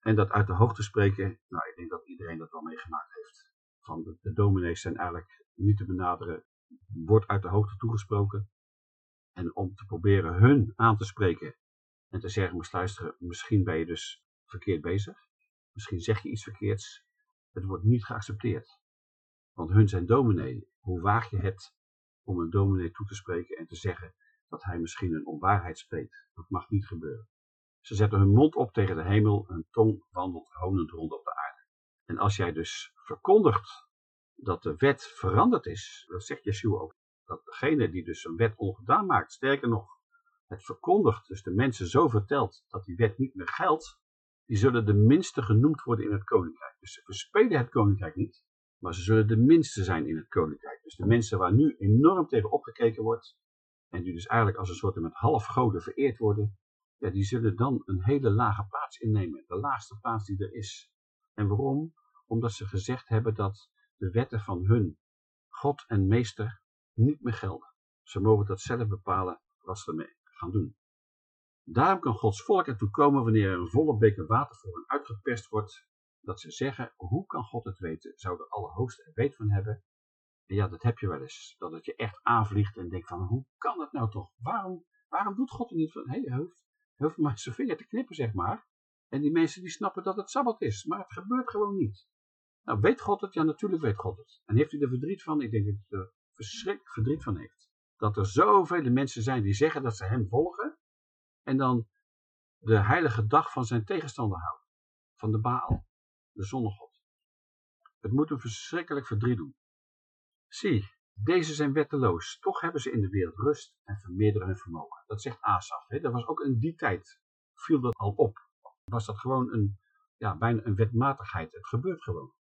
En dat uit de hoogte spreken, nou, ik denk dat iedereen dat wel meegemaakt heeft. Van de, dominees zijn eigenlijk niet te benaderen, wordt uit de hoogte toegesproken. En om te proberen hun aan te spreken en te zeggen, moest luisteren, misschien ben je dus verkeerd bezig. Misschien zeg je iets verkeerds. Het wordt niet geaccepteerd. Want hun zijn dominee. Hoe waag je het om een dominee toe te spreken en te zeggen dat hij misschien een onwaarheid spreekt? Dat mag niet gebeuren. Ze zetten hun mond op tegen de hemel, hun tong wandelt honend rond op de aarde. En als jij dus verkondigt dat de wet veranderd is, dat zegt Yeshua ook, dat degene die dus een wet ongedaan maakt, sterker nog, het verkondigt, dus de mensen zo vertelt dat die wet niet meer geldt, die zullen de minste genoemd worden in het koninkrijk. Dus ze verspelen het koninkrijk niet, maar ze zullen de minste zijn in het koninkrijk. Dus de mensen waar nu enorm tegen opgekeken wordt, en die dus eigenlijk als een soort met halfgoden vereerd worden, ja, die zullen dan een hele lage plaats innemen. De laagste plaats die er is. En waarom? Omdat ze gezegd hebben dat de wetten van hun God en meester niet meer gelden. Ze mogen dat zelf bepalen wat ze ermee gaan doen. Daarom kan Gods volk ertoe komen wanneer er een volle beker water voor hen uitgeperst wordt, dat ze zeggen, hoe kan God het weten? Zou de Allerhoogste er weet van hebben? En ja, dat heb je wel eens. Dat het je echt aanvliegt en denkt van, hoe kan dat nou toch? Waarom, waarom doet God er niet van? Hé, hoeft, hij hoeft maar zijn vinger te knippen, zeg maar. En die mensen die snappen dat het Sabbat is, maar het gebeurt gewoon niet. Nou, weet God het? Ja, natuurlijk weet God het. En heeft hij er verdriet van? Ik denk dat hij er verschrikkelijk verdriet van heeft. Dat er zoveel mensen zijn die zeggen dat ze hem volgen. En dan de heilige dag van zijn tegenstander houden. Van de Baal. De zonnegod. Het moet een verschrikkelijk verdriet doen. Zie, deze zijn wetteloos, toch hebben ze in de wereld rust en vermeerderen hun vermogen. Dat zegt Asaf. Hè? Dat was ook in die tijd, viel dat al op. Was dat gewoon een, ja, bijna een wetmatigheid. Het gebeurt gewoon.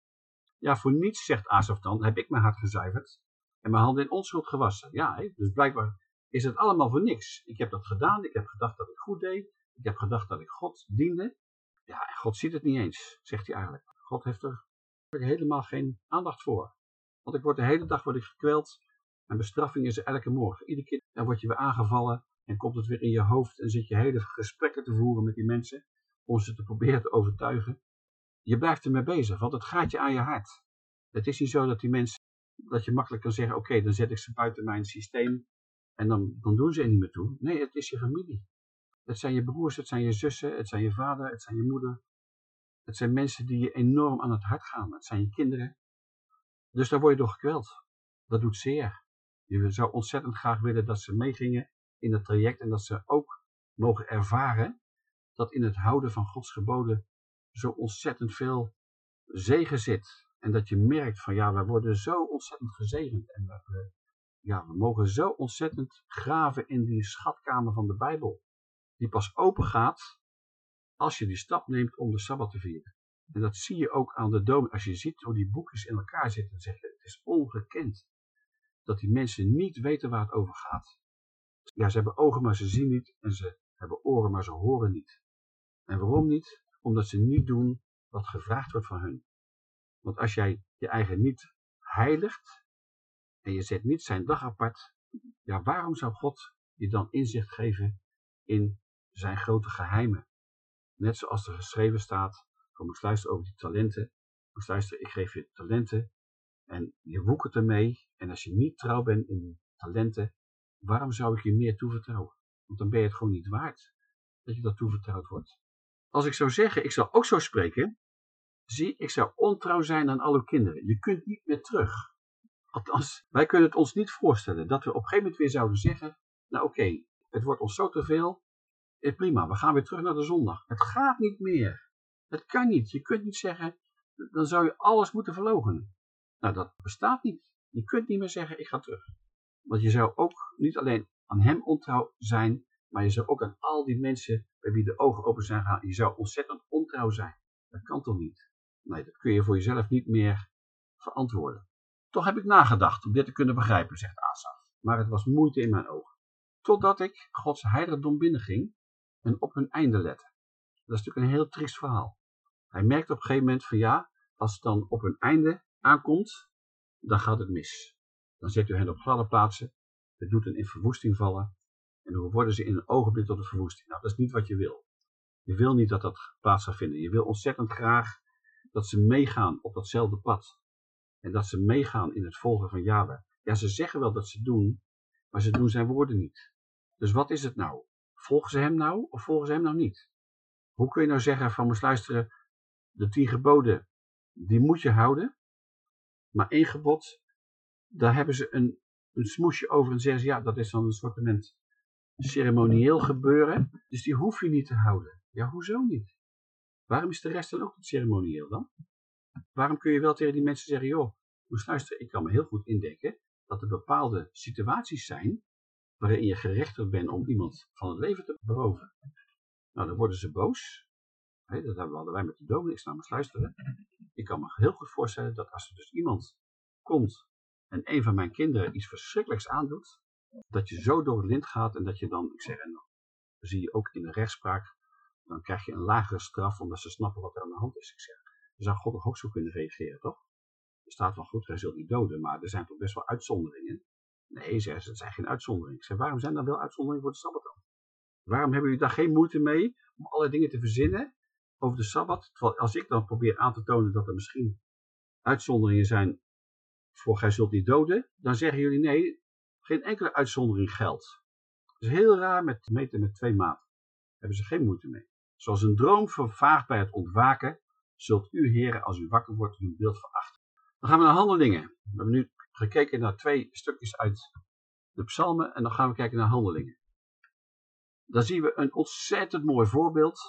Ja, voor niets, zegt Asaf dan, heb ik mijn hart gezuiverd en mijn handen in onschuld gewassen. Ja, hè? dus blijkbaar is het allemaal voor niks. Ik heb dat gedaan, ik heb gedacht dat ik goed deed, ik heb gedacht dat ik God diende. Ja, God ziet het niet eens, zegt hij eigenlijk. God heeft er helemaal geen aandacht voor. Want ik word de hele dag word ik gekweld en bestraffing is er elke morgen. Iedere keer dan word je weer aangevallen en komt het weer in je hoofd en zit je hele gesprekken te voeren met die mensen om ze te proberen te overtuigen. Je blijft ermee bezig, want het gaat je aan je hart. Het is niet zo dat die mensen, dat je makkelijk kan zeggen, oké, dan zet ik ze buiten mijn systeem en dan, dan doen ze er niet meer toe. Nee, het is je familie. Het zijn je broers, het zijn je zussen, het zijn je vader, het zijn je moeder. Het zijn mensen die je enorm aan het hart gaan. Het zijn je kinderen. Dus daar word je door gekweld. Dat doet zeer. Je zou ontzettend graag willen dat ze meegingen in het traject en dat ze ook mogen ervaren dat in het houden van Gods geboden zo ontzettend veel zegen zit. En dat je merkt van ja, we worden zo ontzettend gezegend. En we, ja, we mogen zo ontzettend graven in die schatkamer van de Bijbel. Die pas open gaat als je die stap neemt om de Sabbat te vieren. En dat zie je ook aan de doom. Als je ziet hoe die boekjes in elkaar zitten, zeg je, het is ongekend. Dat die mensen niet weten waar het over gaat. Ja, ze hebben ogen, maar ze zien niet. En ze hebben oren, maar ze horen niet. En waarom niet? Omdat ze niet doen wat gevraagd wordt van hun. Want als jij je eigen niet heiligt, en je zet niet zijn dag apart, ja, waarom zou God je dan inzicht geven in zijn grote geheimen? Net zoals er geschreven staat, kom eens luisteren over die talenten. Moest luisteren, ik geef je talenten en je woekert ermee. En als je niet trouw bent in die talenten, waarom zou ik je meer toevertrouwen? Want dan ben je het gewoon niet waard dat je dat toevertrouwd wordt. Als ik zou zeggen, ik zou ook zo spreken, zie, ik zou ontrouw zijn aan alle kinderen. Je kunt niet meer terug. Althans, wij kunnen het ons niet voorstellen dat we op een gegeven moment weer zouden zeggen, nou oké, het wordt ons zo te veel, eh, prima, we gaan weer terug naar de zondag. Het gaat niet meer. Het kan niet. Je kunt niet zeggen, dan zou je alles moeten verlogenen. Nou, dat bestaat niet. Je kunt niet meer zeggen, ik ga terug. Want je zou ook niet alleen aan hem ontrouw zijn, maar je zou ook aan al die mensen bij wie de ogen open zijn gaan, je zou ontzettend ontrouw zijn. Dat kan toch niet? Nee, dat kun je voor jezelf niet meer verantwoorden. Toch heb ik nagedacht om dit te kunnen begrijpen, zegt Asaf. Maar het was moeite in mijn ogen. Totdat ik Gods heiligdom binnenging en op hun einde lette. Dat is natuurlijk een heel triest verhaal. Hij merkt op een gegeven moment van ja, als het dan op hun einde aankomt, dan gaat het mis. Dan zet u hen op gladde plaatsen, het doet hen in verwoesting vallen en dan worden ze in een ogenblik tot een verwoesting. Nou, dat is niet wat je wil. Je wil niet dat dat plaats gaat vinden. Je wil ontzettend graag dat ze meegaan op datzelfde pad. En dat ze meegaan in het volgen van Yahweh. Ja, ze zeggen wel dat ze doen, maar ze doen zijn woorden niet. Dus wat is het nou? Volgen ze hem nou of volgen ze hem nou niet? Hoe kun je nou zeggen van, moest luisteren, de tien geboden, die moet je houden. Maar één gebod, daar hebben ze een, smoesje over en zeggen ze, ja, dat is dan een soort ceremonieel gebeuren. Dus die hoef je niet te houden. Ja, hoezo niet? Waarom is de rest dan ook niet ceremonieel dan? Waarom kun je wel tegen die mensen zeggen, joh, moest luisteren, ik kan me heel goed indenken dat er bepaalde situaties zijn waarin je gerechtigd bent om iemand van het leven te beroven. Nou, dan worden ze boos. dat hadden wij met de dominees namens luisteren. Ik kan me heel goed voorstellen dat als er dus iemand komt en een van mijn kinderen iets verschrikkelijks aandoet, dat je zo door het lint gaat en dat je dan, ik zeg, en dan zie je ook in de rechtspraak, dan krijg je een lagere straf omdat ze snappen wat er aan de hand is. Ik zeg, je zou God toch ook zo kunnen reageren, toch? Er staat wel goed, hij zult niet doden, maar er zijn toch best wel uitzonderingen. Nee, ze, zijn geen uitzonderingen. Ik zeg, waarom zijn dan wel uitzonderingen voor de Sabbat dan? Waarom hebben jullie daar geen moeite mee om allerlei dingen te verzinnen over de Sabbat? Terwijl als ik dan probeer aan te tonen dat er misschien uitzonderingen zijn voor gij zult niet doden, dan zeggen jullie nee, geen enkele uitzondering geldt. Het is heel raar met meten met twee maten. Daar hebben ze geen moeite mee. Zoals een droom vervaagt bij het ontwaken, zult u heren als u wakker wordt uw beeld verachten. Dan gaan we naar handelingen. We hebben nu gekeken naar twee stukjes uit de psalmen en dan gaan we kijken naar handelingen. Dan zien we een ontzettend mooi voorbeeld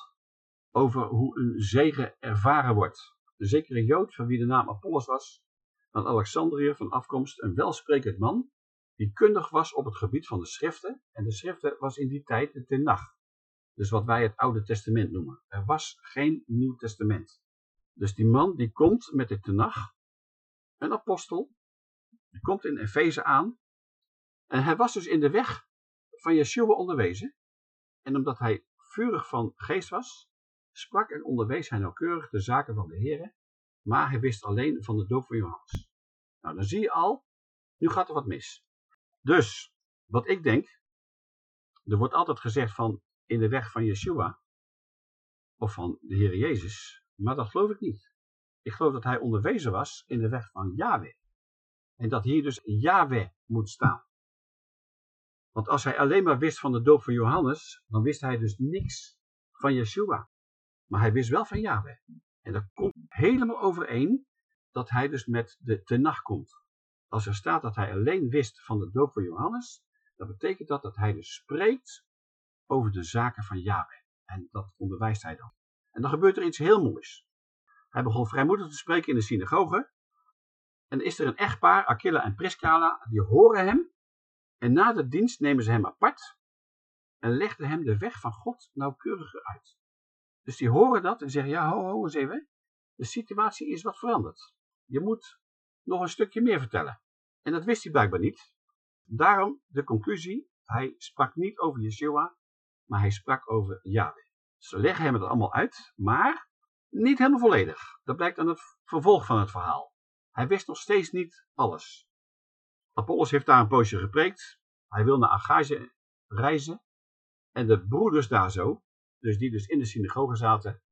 over hoe een zegen ervaren wordt. een zekere Jood van wie de naam Apollos was, van Alexandrië van afkomst, een welsprekend man, die kundig was op het gebied van de schriften, en de schriften was in die tijd de Tenach, dus wat wij het Oude Testament noemen. Er was geen Nieuw Testament. Dus die man die komt met de Tenach, een apostel, die komt in Efeze aan, en hij was dus in de weg van Yeshua onderwezen, en omdat hij vurig van geest was, sprak en onderwees hij nauwkeurig de zaken van de Heer, maar hij wist alleen van de doop van Johannes. Nou, dan zie je al, nu gaat er wat mis. Dus, wat ik denk, er wordt altijd gezegd van in de weg van Yeshua, of van de Heer Jezus, maar dat geloof ik niet. Ik geloof dat hij onderwezen was in de weg van Yahweh. En dat hier dus Yahweh moet staan. Want als hij alleen maar wist van de doop van Johannes, dan wist hij dus niks van Yeshua. Maar hij wist wel van Yahweh. En dat komt helemaal overeen dat hij dus met de tenach komt. Als er staat dat hij alleen wist van de doop van Johannes, dan betekent dat dat hij dus spreekt over de zaken van Yahweh. En dat onderwijst hij dan. En dan gebeurt er iets heel moois. Hij begon vrijmoedig te spreken in de synagoge. En is er een echtpaar, Aquila en Priscilla, die horen hem. En na de dienst nemen ze hem apart en legden hem de weg van God nauwkeuriger uit. Dus die horen dat en zeggen, ja, ho, ho, eens even. De situatie is wat veranderd. Je moet nog een stukje meer vertellen. En dat wist hij blijkbaar niet. Daarom de conclusie, hij sprak niet over Yeshua, maar hij sprak over Yahweh. Ze leggen hem het allemaal uit, maar niet helemaal volledig. Dat blijkt aan het vervolg van het verhaal. Hij wist nog steeds niet alles. Apollos heeft daar een poosje gepreekt. Hij wil naar Agaze reizen. En de broeders daar zo, dus die dus in de synagoge zaten,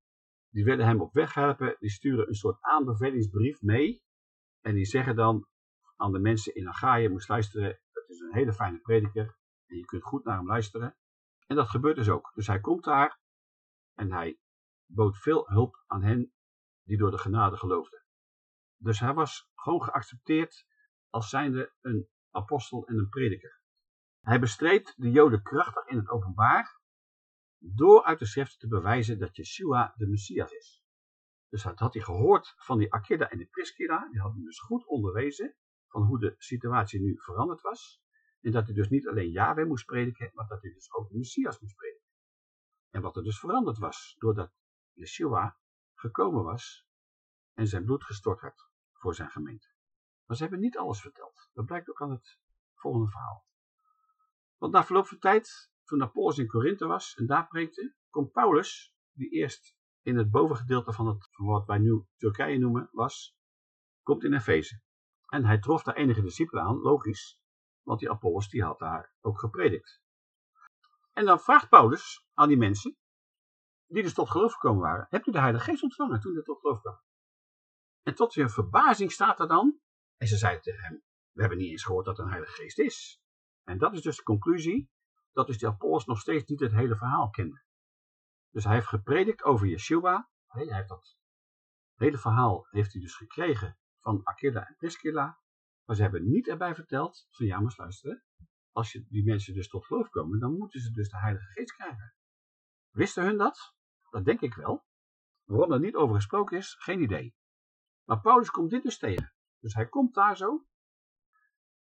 die willen hem op weg helpen. Die sturen een soort aanbevelingsbrief mee. En die zeggen dan aan de mensen in Agaia, moest luisteren, het is een hele fijne prediker. En je kunt goed naar hem luisteren. En dat gebeurt dus ook. Dus hij komt daar en hij bood veel hulp aan hen die door de genade geloofden. Dus hij was gewoon geaccepteerd als zijnde een apostel en een prediker. Hij bestreed de Joden krachtig in het openbaar door uit de schrift te bewijzen dat Yeshua de Messias is. Dus dat had hij gehoord van die Akida en de Priscilla, die hadden dus goed onderwezen van hoe de situatie nu veranderd was. En dat hij dus niet alleen Yahweh moest prediken, maar dat hij dus ook de Messias moest prediken. En wat er dus veranderd was, doordat Yeshua gekomen was en zijn bloed gestort had voor zijn gemeente. Maar ze hebben niet alles verteld. Dat blijkt ook aan het volgende verhaal. Want na verloop van tijd, toen Apollos in Korinthe was en daar preekte, komt Paulus, die eerst in het bovengedeelte van, het, wat wij nu Turkije noemen, was, komt in Efeze. En hij trof daar enige discipelen aan, logisch, want die Apollos die had daar ook gepredikt. En dan vraagt Paulus aan die mensen, die dus tot geloof gekomen waren, hebt u de Heilige Geest ontvangen toen u tot geloof kwam? En tot hun verbazing staat er dan, en ze zeiden tegen hem, we hebben niet eens gehoord dat er een Heilige Geest is. En dat is dus de conclusie, dat dus de Apollos nog steeds niet het hele verhaal kende. Dus hij heeft gepredikt over Yeshua, hij heeft dat hele verhaal heeft hij dus gekregen van Aquila en Priscilla, maar ze hebben niet erbij verteld, van ja, maar luisteren, als je die mensen dus tot geloof komen, dan moeten ze dus de Heilige Geest krijgen. Wisten hun dat? Dat denk ik wel. Waarom er niet over gesproken is, geen idee. Maar Paulus komt dit dus tegen. Dus hij komt daar zo.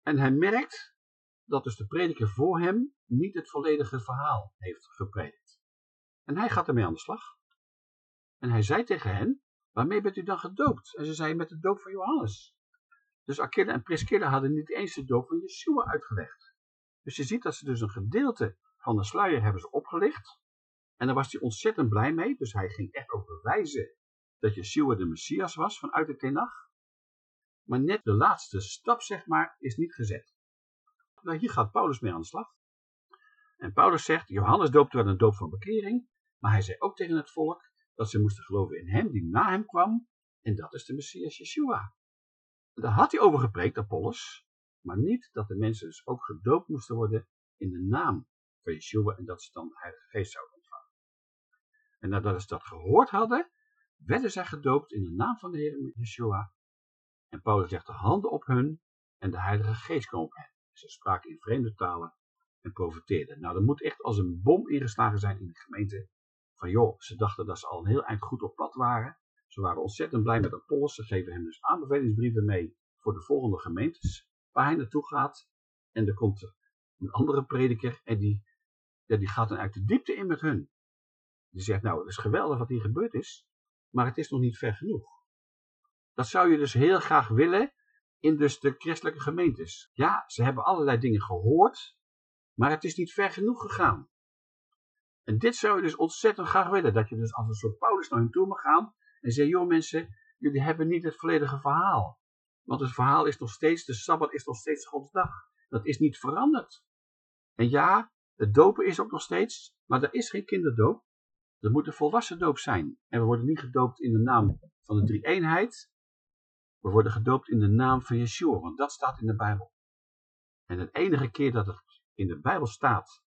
En hij merkt dat dus de prediker voor hem niet het volledige verhaal heeft gepredikt. En hij gaat ermee aan de slag. En hij zei tegen hen, waarmee bent u dan gedoopt? En ze zeiden met de doop van Johannes. Dus Aquila en Priscilla hadden niet eens de doop van Yeshua uitgelegd. Dus je ziet dat ze dus een gedeelte van de sluier hebben ze opgelicht. En daar was hij ontzettend blij mee. Dus hij ging echt ook bewijzen dat Yeshua de Messias was vanuit de Tenach. Maar net de laatste stap, zeg maar, is niet gezet. Nou, hier gaat Paulus mee aan de slag. En Paulus zegt, Johannes doopte wel een doop van bekering. Maar hij zei ook tegen het volk dat ze moesten geloven in hem die na hem kwam. En dat is de Messias Yeshua. Daar had hij over gepreekt, Apollos. Maar niet dat de mensen dus ook gedoopt moesten worden in de naam van Yeshua. En dat ze dan de Heilige Geest zouden ontvangen. En nadat ze dat gehoord hadden, werden zij gedoopt in de naam van de Heer Yeshua. En Paulus legde handen op hun en de Heilige Geest kwam op hen. Ze spraken in vreemde talen en profeteerden. Nou, er moet echt als een bom ingeslagen zijn in de gemeente. Van joh, ze dachten dat ze al een heel eind goed op pad waren. Ze waren ontzettend blij met Apollos. Ze geven hem dus aanbevelingsbrieven mee voor de volgende gemeentes waar hij naartoe gaat. En er komt een andere prediker en die, ja, die gaat dan uit de diepte in met hun. Die zegt, nou, het is geweldig wat hier gebeurd is, maar het is nog niet ver genoeg. Dat zou je dus heel graag willen in dus de christelijke gemeentes. Ja, ze hebben allerlei dingen gehoord, maar het is niet ver genoeg gegaan. En dit zou je dus ontzettend graag willen, dat je dus als een soort Paulus naar hen toe mag gaan en zeggen, joh mensen, jullie hebben niet het volledige verhaal. Want het verhaal is nog steeds, de Sabbat is nog steeds Gods dag. Dat is niet veranderd. En ja, het dopen is ook nog steeds, maar er is geen kinderdoop. Er moet een volwassen doop zijn. En we worden niet gedoopt in de naam van de drie-eenheid. We worden gedoopt in de naam van Yeshua, want dat staat in de Bijbel. En de enige keer dat het in de Bijbel staat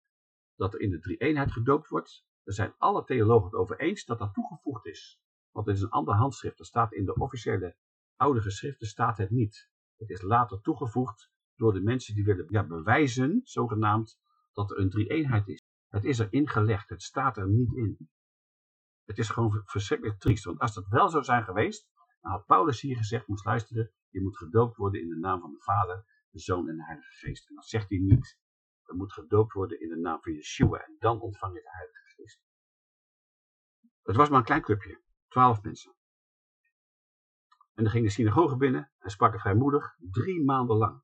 dat er in de drie-eenheid gedoopt wordt, daar zijn alle theologen het over eens dat dat toegevoegd is. Want het is een ander handschrift. Er staat in de officiële oude geschriften staat het niet. Het is later toegevoegd door de mensen die willen ja, bewijzen, zogenaamd, dat er een drie-eenheid is. Het is er ingelegd, het staat er niet in. Het is gewoon verschrikkelijk triest, want als dat wel zou zijn geweest, dan had Paulus hier gezegd, moest luisteren, je moet gedoopt worden in de naam van de Vader, de Zoon en de Heilige Geest. En dat zegt hij niet. Er moet gedoopt worden in de naam van Yeshua en dan ontvang je de Heilige Geest. Het was maar een klein clubje, twaalf mensen. En dan ging de synagoge binnen en sprak er vrijmoedig drie maanden lang.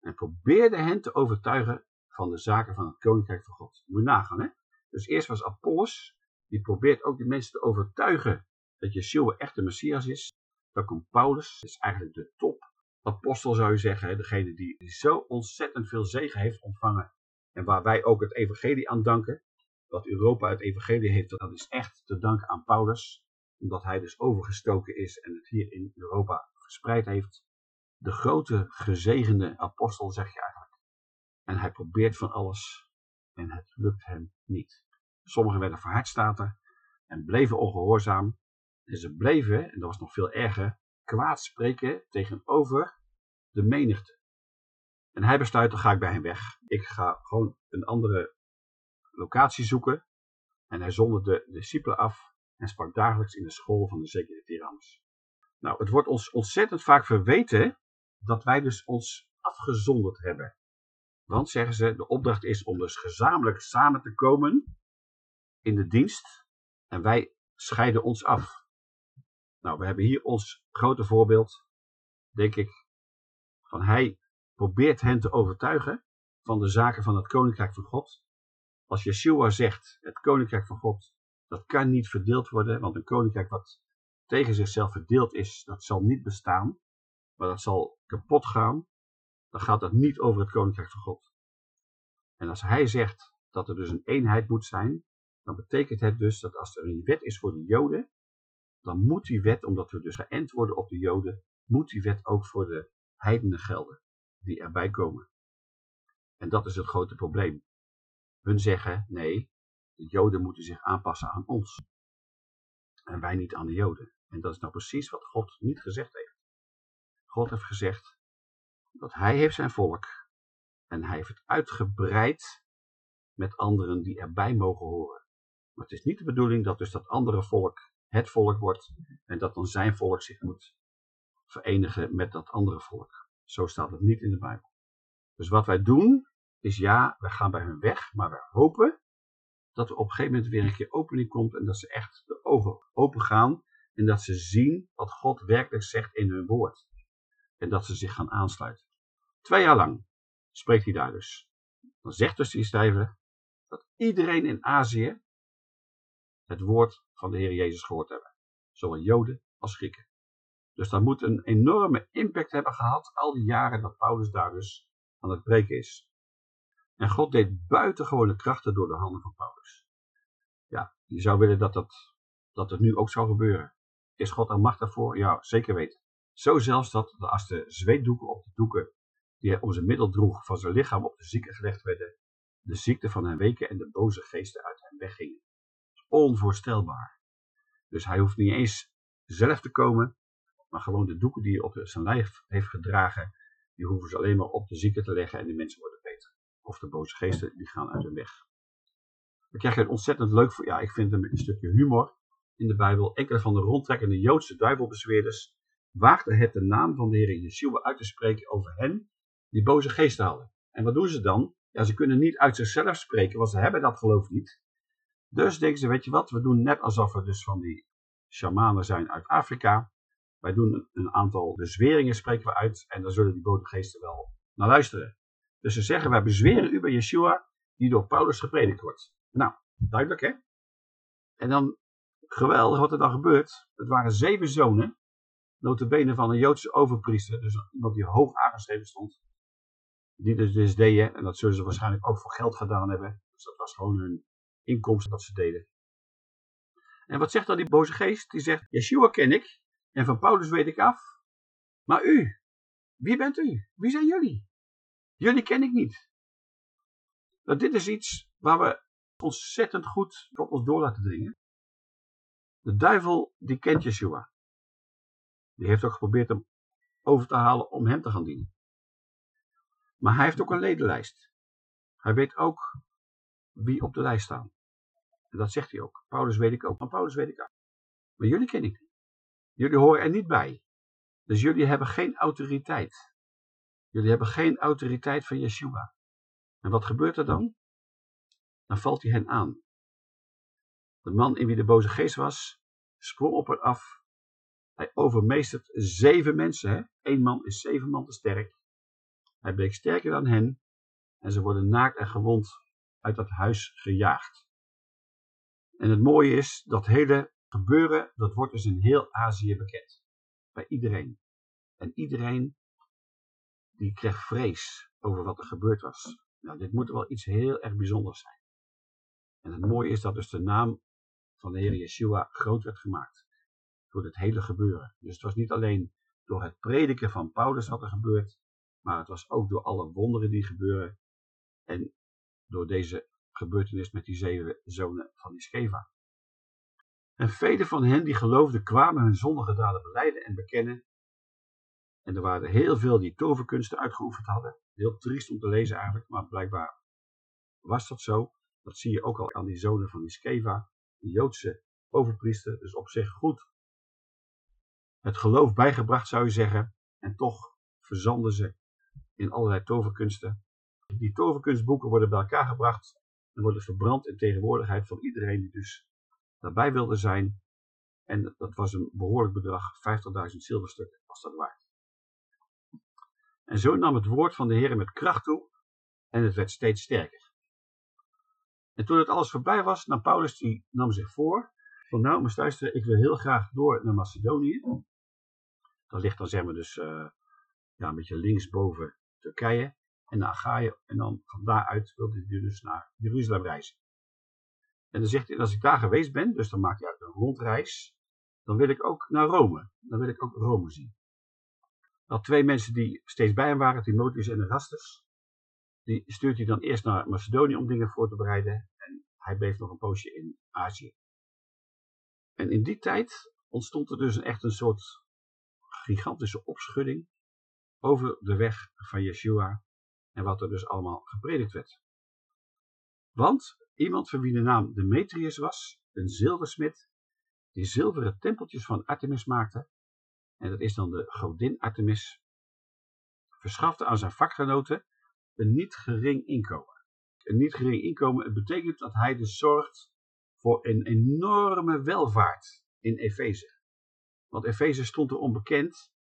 En probeerde hen te overtuigen van de zaken van het koninkrijk van God. Moet je nagaan, hè? Dus eerst was Apollos, die probeert ook de mensen te overtuigen dat Yeshua echt de Messias is. Dan komt Paulus, dat is eigenlijk de top apostel zou je zeggen, degene die, die zo ontzettend veel zegen heeft ontvangen. En waar wij ook het evangelie aan danken. Wat Europa het evangelie heeft, dat is echt te danken aan Paulus omdat hij dus overgestoken is en het hier in Europa verspreid heeft. De grote gezegende apostel zeg je eigenlijk. En hij probeert van alles en het lukt hem niet. Sommigen werden verhardstaten en bleven ongehoorzaam. En ze bleven, en dat was nog veel erger, kwaad spreken tegenover de menigte. En hij besluit, dan ga ik bij hem weg. Ik ga gewoon een andere locatie zoeken. En hij zonderde de discipelen af en sprak dagelijks in de school van de zekere Tyrannus. Nou, het wordt ons ontzettend vaak verweten dat wij dus ons afgezonderd hebben. Want, zeggen ze, de opdracht is om dus gezamenlijk samen te komen in de dienst en wij scheiden ons af. Nou, we hebben hier ons grote voorbeeld, denk ik, van hij probeert hen te overtuigen van de zaken van het koninkrijk van God. Als Yeshua zegt, het koninkrijk van God dat kan niet verdeeld worden, want een koninkrijk wat tegen zichzelf verdeeld is, dat zal niet bestaan, maar dat zal kapot gaan. Dan gaat dat niet over het koninkrijk van God. En als hij zegt dat er dus een eenheid moet zijn, dan betekent het dus dat als er een wet is voor de Joden, dan moet die wet, omdat we dus geënt worden op de Joden, moet die wet ook voor de heidenen gelden, die erbij komen. En dat is het grote probleem. Hun zeggen, nee, de Joden moeten zich aanpassen aan ons. En wij niet aan de Joden. En dat is nou precies wat God niet gezegd heeft. God heeft gezegd dat hij heeft zijn volk en hij heeft het uitgebreid met anderen die erbij mogen horen. Maar het is niet de bedoeling dat dus dat andere volk het volk wordt en dat dan zijn volk zich moet verenigen met dat andere volk. Zo staat het niet in de Bijbel. Dus wat wij doen is ja, we gaan bij hun weg, maar we hopen dat er op een gegeven moment weer een keer opening komt en dat ze echt de ogen open gaan en dat ze zien wat God werkelijk zegt in hun woord. En dat ze zich gaan aansluiten. Twee jaar lang spreekt hij daar dus. Dan zegt dus die stijver dat iedereen in Azië het woord van de Heer Jezus gehoord hebben. Zowel Joden als Grieken. Dus dat moet een enorme impact hebben gehad al die jaren dat Paulus daar dus aan het breken is. En God deed buitengewone krachten door de handen van Paulus. Ja, je zou willen dat, dat, dat het nu ook zou gebeuren. Is God er machtig voor? Ja, zeker weten. Zo zelfs dat als de zweetdoeken op de doeken die hij om zijn middel droeg van zijn lichaam op de zieken gelegd werden, de ziekte van hem weken en de boze geesten uit hem weggingen. Onvoorstelbaar. Dus hij hoeft niet eens zelf te komen, maar gewoon de doeken die hij op zijn lijf heeft gedragen, die hoeven ze alleen maar op de zieken te leggen en de mensen worden of de boze geesten, die gaan uit hun weg. Dan krijg je het ontzettend leuk voor. Ja, ik vind hem een stukje humor. in de Bijbel. Enkele van de rondtrekkende Joodse duivelbezweerders waagden het de naam van de Heer Yeshua uit te spreken over hen die boze geesten hadden. En wat doen ze dan? Ja, ze kunnen niet uit zichzelf spreken, want ze hebben dat geloof niet. Dus denken ze, weet je wat, we doen net alsof we dus van die shamanen zijn uit Afrika. Wij doen een aantal bezweringen, spreken we uit, en dan zullen die boze geesten wel naar luisteren. Dus ze zeggen, wij bezweren u bij Yeshua, die door Paulus gepredikt wordt. Nou, duidelijk hè? En dan, geweldig wat er dan gebeurt. Het waren zeven zonen, notabene van een Joodse overpriester, dus iemand die hoog aangeschreven stond. Die dus deden, en dat zullen ze waarschijnlijk ook voor geld gedaan hebben. Dus dat was gewoon hun inkomsten dat ze deden. En wat zegt dan die boze geest? Die zegt, Yeshua ken ik, en van Paulus weet ik af. Maar u, wie bent u? Wie zijn jullie? Jullie ken ik niet. Nou, dit is iets waar we ontzettend goed op ons door laten dringen. De duivel, die kent Yeshua. Die heeft ook geprobeerd hem over te halen om hem te gaan dienen. Maar hij heeft ook een ledenlijst. Hij weet ook wie op de lijst staan. En dat zegt hij ook. Paulus weet ik ook. Van Paulus weet ik ook. Maar jullie ken ik niet. Jullie horen er niet bij. Dus jullie hebben geen autoriteit. Jullie hebben geen autoriteit van Yeshua. En wat gebeurt er dan? Dan valt hij hen aan. De man in wie de boze geest was, sprong op haar af. Hij overmeestert zeven mensen. Hè? Eén man is zeven man te sterk. Hij bleek sterker dan hen. En ze worden naakt en gewond uit dat huis gejaagd. En het mooie is, dat hele gebeuren, dat wordt dus in heel Azië bekend. Bij iedereen. En iedereen die kreeg vrees over wat er gebeurd was. Nou, dit moet wel iets heel erg bijzonders zijn. En het mooie is dat dus de naam van de Heer Yeshua groot werd gemaakt. Door dit hele gebeuren. Dus het was niet alleen door het prediken van Paulus wat er gebeurt. Maar het was ook door alle wonderen die gebeuren. En door deze gebeurtenis met die zeven zonen van Iskeva. En vele van hen die geloofden kwamen hun zondige daden beleiden en bekennen. En er waren heel veel die toverkunsten uitgeoefend hadden. Heel triest om te lezen eigenlijk, maar blijkbaar was dat zo. Dat zie je ook al aan die zonen van Iskeva, de Joodse overpriester. Dus op zich goed. Het geloof bijgebracht zou je zeggen. En toch verzanden ze in allerlei toverkunsten. Die toverkunstboeken worden bij elkaar gebracht en worden verbrand in tegenwoordigheid van iedereen die dus daarbij wilde zijn. En dat was een behoorlijk bedrag, 50.000 zilverstukken was dat waard. En zo nam het woord van de Heer met kracht toe en het werd steeds sterker. En toen het alles voorbij was, nam Paulus die nam zich voor van nou, luisteren, ik wil heel graag door naar Macedonië. Dat ligt dan zeg maar dus uh, ja, een beetje linksboven Turkije en naar Achaia. En dan van daaruit wilde hij dus naar Jeruzalem reizen. En dan zegt hij, als ik daar geweest ben, dus dan maak je uit een rondreis, dan wil ik ook naar Rome. Dan wil ik ook Rome zien. Dat twee mensen die steeds bij hem waren, Timotheus en Erastus, die stuurt hij dan eerst naar Macedonië om dingen voor te bereiden. En hij bleef nog een poosje in Azië. En in die tijd ontstond er dus echt een soort gigantische opschudding over de weg van Yeshua en wat er dus allemaal gepredikt werd. Want iemand van wie de naam Demetrius was, een zilversmid, die zilveren tempeltjes van Artemis maakte, en dat is dan de godin Artemis, verschafte aan zijn vakgenoten een niet gering inkomen. Een niet gering inkomen het betekent dat hij dus zorgt voor een enorme welvaart in Efeze. Want Efeze stond er onbekend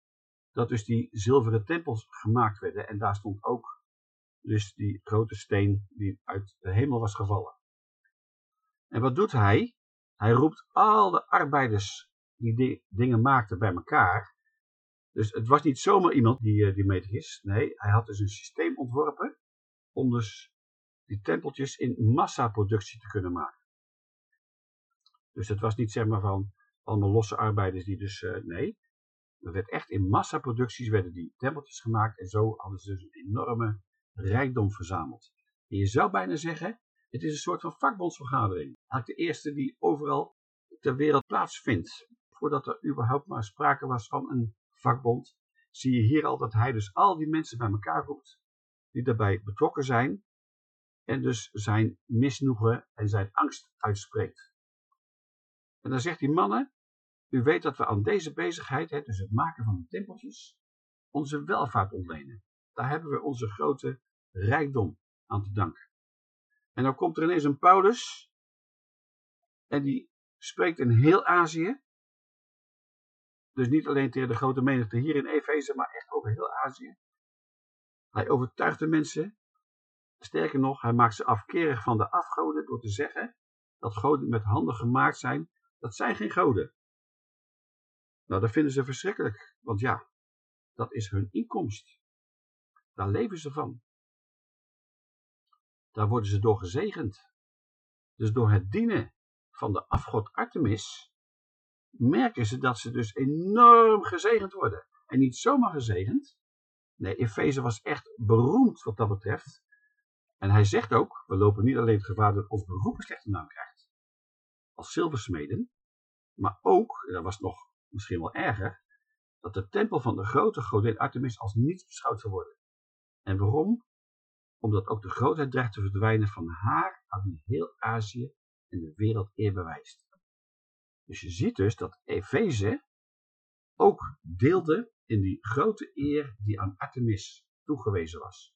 dat dus die zilveren tempels gemaakt werden en daar stond ook dus die grote steen die uit de hemel was gevallen. En wat doet hij? Hij roept al de arbeiders die, die dingen maakten bij elkaar. Dus het was niet zomaar iemand die, uh, die meter is. Nee, hij had dus een systeem ontworpen om dus die tempeltjes in massaproductie te kunnen maken. Dus het was niet zeg maar van allemaal losse arbeiders die dus, uh, nee. Er werd echt in massaproducties werden die tempeltjes gemaakt en zo hadden ze dus een enorme rijkdom verzameld. En je zou bijna zeggen, het is een soort van vakbondsvergadering. Eigenlijk de eerste die overal ter wereld plaatsvindt. Voordat er überhaupt maar sprake was van een vakbond, zie je hier al dat hij dus al die mensen bij elkaar roept, die daarbij betrokken zijn, en dus zijn misnoegen en zijn angst uitspreekt. En dan zegt die mannen, u weet dat we aan deze bezigheid, hè, dus het maken van de tempeltjes, onze welvaart ontlenen. Daar hebben we onze grote rijkdom aan te danken. En dan komt er ineens een Paulus, en die spreekt in heel Azië, dus niet alleen tegen de grote menigte hier in Efeze, maar echt over heel Azië. Hij overtuigt de mensen. Sterker nog, hij maakt ze afkerig van de afgoden door te zeggen dat goden met handen gemaakt zijn. Dat zijn geen goden. Nou, dat vinden ze verschrikkelijk, want ja, dat is hun inkomst. Daar leven ze van. Daar worden ze door gezegend. Dus door het dienen van de afgod Artemis merken ze dat ze dus enorm gezegend worden. En niet zomaar gezegend. Nee, Efeze was echt beroemd wat dat betreft. En hij zegt ook, we lopen niet alleen het gevaar dat ons beroep een slechte naam krijgt. Als zilversmeden. Maar ook, dat was nog misschien wel erger, dat de tempel van de grote godin Artemis als niets beschouwd zou worden. En waarom? Omdat ook de grootheid dreigt te verdwijnen van haar aan die heel Azië en de wereld eer bewijst. Dus je ziet dus dat Efeze ook deelde in die grote eer die aan Artemis toegewezen was.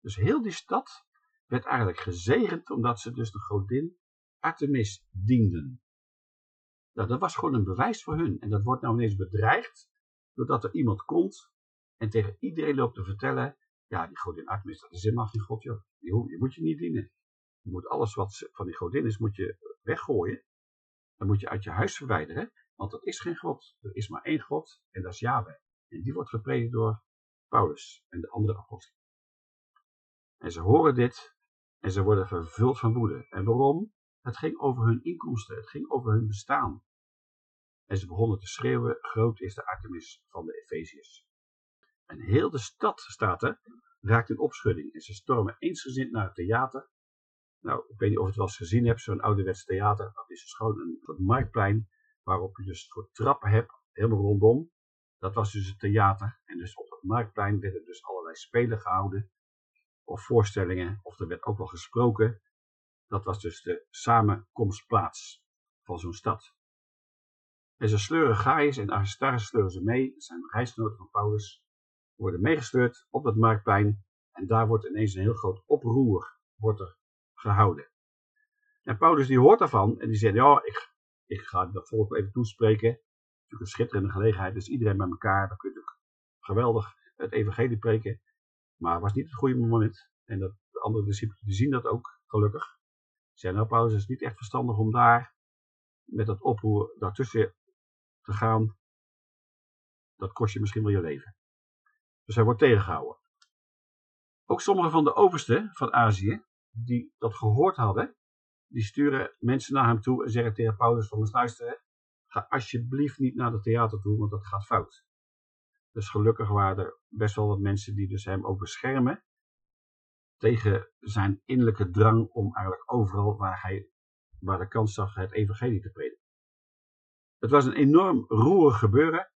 Dus heel die stad werd eigenlijk gezegend omdat ze dus de godin Artemis dienden. Nou, dat was gewoon een bewijs voor hun. En dat wordt nou ineens bedreigd doordat er iemand komt en tegen iedereen loopt te vertellen, ja, die godin Artemis, dat is helemaal geen god, joh. Die, moet je niet dienen. Je moet alles wat van die godin is, moet je weggooien dan moet je uit je huis verwijderen, want dat is geen God. Er is maar één God en dat is Yahweh. En die wordt gepredikt door Paulus en de andere apostelen. En ze horen dit en ze worden vervuld van woede. En waarom? Het ging over hun inkomsten, het ging over hun bestaan. En ze begonnen te schreeuwen, groot is de Artemis van de Efeziërs. En heel de stad, staat er, raakt in opschudding. En ze stormen eensgezind naar het theater nou, ik weet niet of je het wel eens gezien hebt, zo'n ouderwets theater. Dat is dus gewoon een soort marktplein waarop je dus voor trappen hebt, helemaal rondom. Dat was dus het theater. En dus op dat marktplein werden dus allerlei spelen gehouden. Of voorstellingen, of er werd ook wel gesproken. Dat was dus de samenkomstplaats van zo'n stad. En ze sleuren Gaius en Aristarchus sleuren ze mee. Zijn reisgenoten van Paulus. Worden meegesleurd op dat marktplein. En daar wordt ineens een heel groot oproer wordt er gehouden. En Paulus die hoort daarvan en die zegt, ja, ik, ik ga dat volk even toespreken. Natuurlijk een schitterende gelegenheid, dus iedereen bij elkaar, dan kun je ook geweldig het evangelie preken. Maar het was niet het goede moment. En dat, de andere discipelen zien dat ook, gelukkig. Zeggen, nou Paulus, het is niet echt verstandig om daar met dat oproer daartussen te gaan. Dat kost je misschien wel je leven. Dus hij wordt tegengehouden. Ook sommige van de oversten van Azië, die dat gehoord hadden, die sturen mensen naar hem toe en zeggen tegen Paulus van luisteren, ga alsjeblieft niet naar het theater toe, want dat gaat fout. Dus gelukkig waren er best wel wat mensen die dus hem ook beschermen tegen zijn innerlijke drang om eigenlijk overal waar hij waar de kans zag het evangelie te prediken. Het was een enorm roerig gebeuren.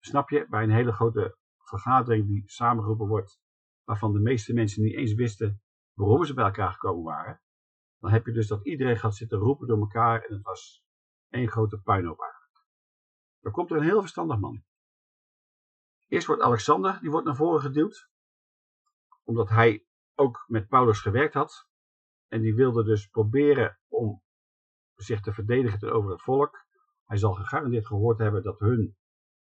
Snap je, bij een hele grote vergadering die samengeroepen wordt, waarvan de meeste mensen niet eens wisten waarom ze bij elkaar gekomen waren, dan heb je dus dat iedereen gaat zitten roepen door elkaar en het was één grote puinhoop eigenlijk. Dan komt er een heel verstandig man. Eerst wordt Alexander, die wordt naar voren geduwd, omdat hij ook met Paulus gewerkt had. En die wilde dus proberen om zich te verdedigen tegenover het volk. Hij zal gegarandeerd gehoord hebben dat hun,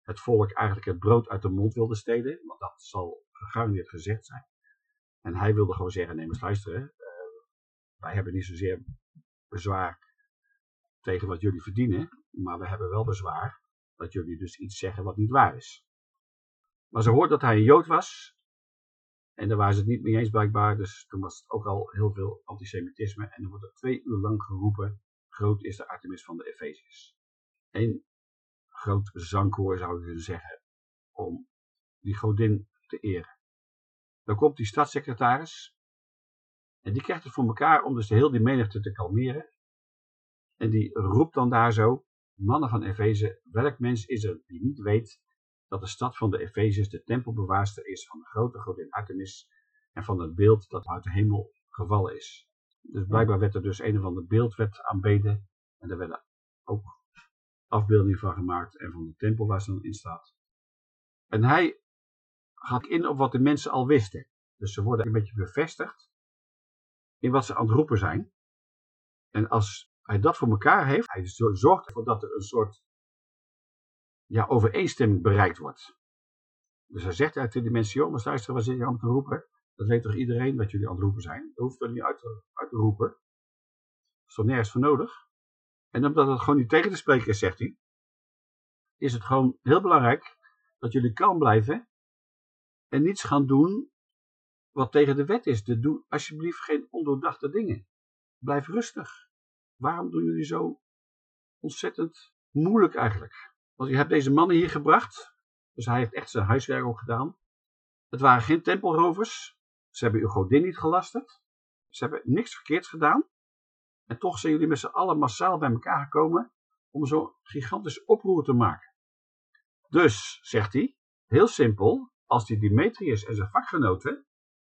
het volk, eigenlijk het brood uit de mond wilde stelen. Want dat zal gegarandeerd gezegd zijn. En hij wilde gewoon zeggen, nee maar luisteren, uh, wij hebben niet zozeer bezwaar tegen wat jullie verdienen, maar we hebben wel bezwaar dat jullie dus iets zeggen wat niet waar is. Maar ze hoort dat hij een Jood was, en daar waren ze het niet mee eens blijkbaar, dus toen was het ook al heel veel antisemitisme, en er wordt er twee uur lang geroepen, groot is de Artemis van de Efeziërs. Een groot zangkoor zou je kunnen zeggen, om die godin te eren. Dan komt die stadssecretaris. En die krijgt het voor elkaar om dus heel die menigte te kalmeren. En die roept dan daar zo, mannen van Efeze, welk mens is er die niet weet dat de stad van de Efezes de tempelbewaarster is van de grote godin Artemis en van het beeld dat uit de hemel gevallen is. Dus blijkbaar werd er dus een of ander beeld werd aanbeden En daar werden ook afbeeldingen van gemaakt en van de tempel waar ze dan in staat. En hij gaat in op wat de mensen al wisten. Dus ze worden een beetje bevestigd in wat ze aan het roepen zijn. En als hij dat voor elkaar heeft, hij zorgt ervoor dat er een soort ja, overeenstemming bereikt wordt. Dus hij zegt tegen die mensen, joh, maar luister, wat zit je aan te roepen? Dat weet toch iedereen wat jullie aan het roepen zijn? Dat hoeft er niet uit te, uit te roepen. Dat is toch nergens voor nodig? En omdat het gewoon niet tegen te spreken is, zegt hij, is het gewoon heel belangrijk dat jullie kalm blijven en niets gaan doen wat tegen de wet is. doe alsjeblieft geen ondoordachte dingen. Blijf rustig. Waarom doen jullie zo ontzettend moeilijk eigenlijk? Want je hebt deze mannen hier gebracht, dus hij heeft echt zijn huiswerk ook gedaan. Het waren geen tempelrovers. Ze hebben uw godin niet gelasterd. Ze hebben niks verkeerds gedaan. En toch zijn jullie met z'n allen massaal bij elkaar gekomen om zo'n gigantisch oproer te maken. Dus, zegt hij, heel simpel, als die Demetrius en zijn vakgenoten,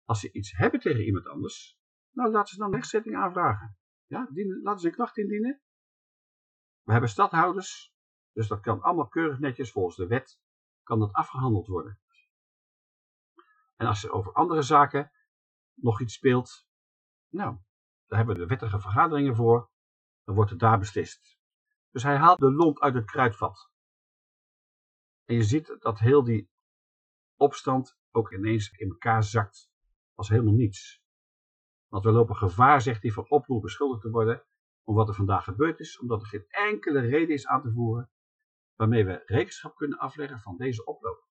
als ze iets hebben tegen iemand anders, nou laten ze dan rechtzetting aanvragen. Ja, laten ze een klacht indienen. We hebben stadhouders, dus dat kan allemaal keurig netjes volgens de wet, kan dat afgehandeld worden. En als er over andere zaken nog iets speelt, nou, daar hebben we de wettige vergaderingen voor, dan wordt het daar beslist. Dus hij haalt de lont uit het kruidvat. En je ziet dat heel die opstand ook ineens in elkaar zakt als helemaal niets. Want we lopen gevaar, zegt hij, van oproep beschuldigd te worden om wat er vandaag gebeurd is, omdat er geen enkele reden is aan te voeren waarmee we rekenschap kunnen afleggen van deze oploop.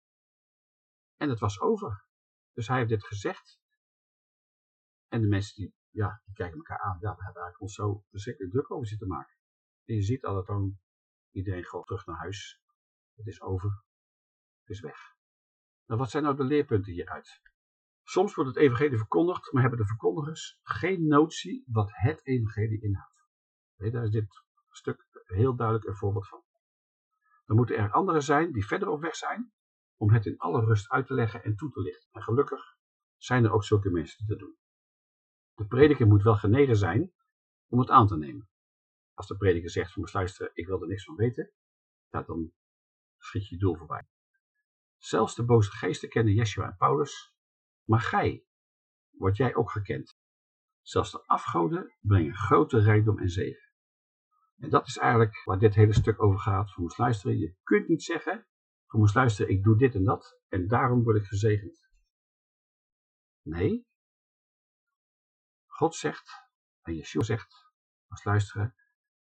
En het was over. Dus hij heeft dit gezegd. En de mensen die, ja, die kijken elkaar aan. Ja, we hebben eigenlijk ons zo verschrikkelijk druk over zitten maken. En je ziet al dat dan iedereen gewoon terug naar huis. Het is over. Het is weg. Nou, wat zijn nou de leerpunten hieruit? Soms wordt het evangelie verkondigd, maar hebben de verkondigers geen notie wat het evangelie inhoudt. Daar is dit stuk heel duidelijk een voorbeeld van. Dan moeten er anderen zijn die verder op weg zijn om het in alle rust uit te leggen en toe te lichten. En gelukkig zijn er ook zulke mensen die dat doen. De prediker moet wel genegen zijn om het aan te nemen. Als de prediker zegt van luisteren, ik wil er niks van weten, dan schiet je doel voorbij. Zelfs de boze geesten kennen Yeshua en Paulus, maar gij, word jij ook gekend. Zelfs de afgoden brengen grote rijkdom en zegen. En dat is eigenlijk waar dit hele stuk over gaat. Voor moest luisteren, je kunt niet zeggen, voor moest luisteren, ik doe dit en dat, en daarom word ik gezegend. Nee. God zegt, en Yeshua zegt, moest luisteren,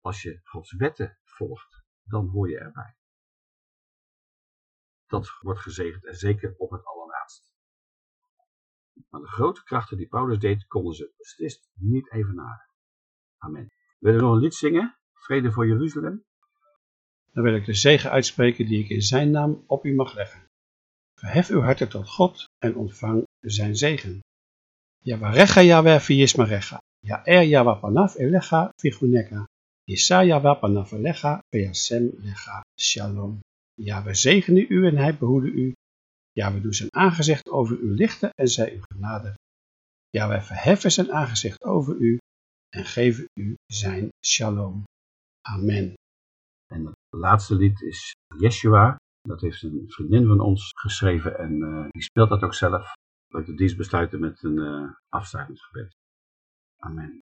als je Gods wetten volgt, dan hoor je erbij. Dat wordt gezegend en zeker op het allerlaatst. Maar de grote krachten die Paulus deed, konden ze beslist niet evenaren. Amen. Willen we nog een lied zingen? Vrede voor Jeruzalem?
Dan wil ik de zegen uitspreken die ik in zijn naam op u mag leggen. Verhef uw harten tot God en ontvang zijn zegen. Yavarecha Yahweh viyismarecha. Ya'er Yahweh panav elecha viguneka. Isa Yahweh panav elecha lecha shalom. Ja, we zegenen u en hij behoede u. Ja, we doen zijn aangezicht over u lichten en zij u genade. Ja, wij verheffen zijn aangezicht over u en geven u zijn shalom. Amen.
En het laatste lied is Yeshua. Dat heeft een vriendin van ons geschreven en uh, die speelt dat ook zelf. Ik de dienst besluiten met een uh, afsluitingsgebed. Amen.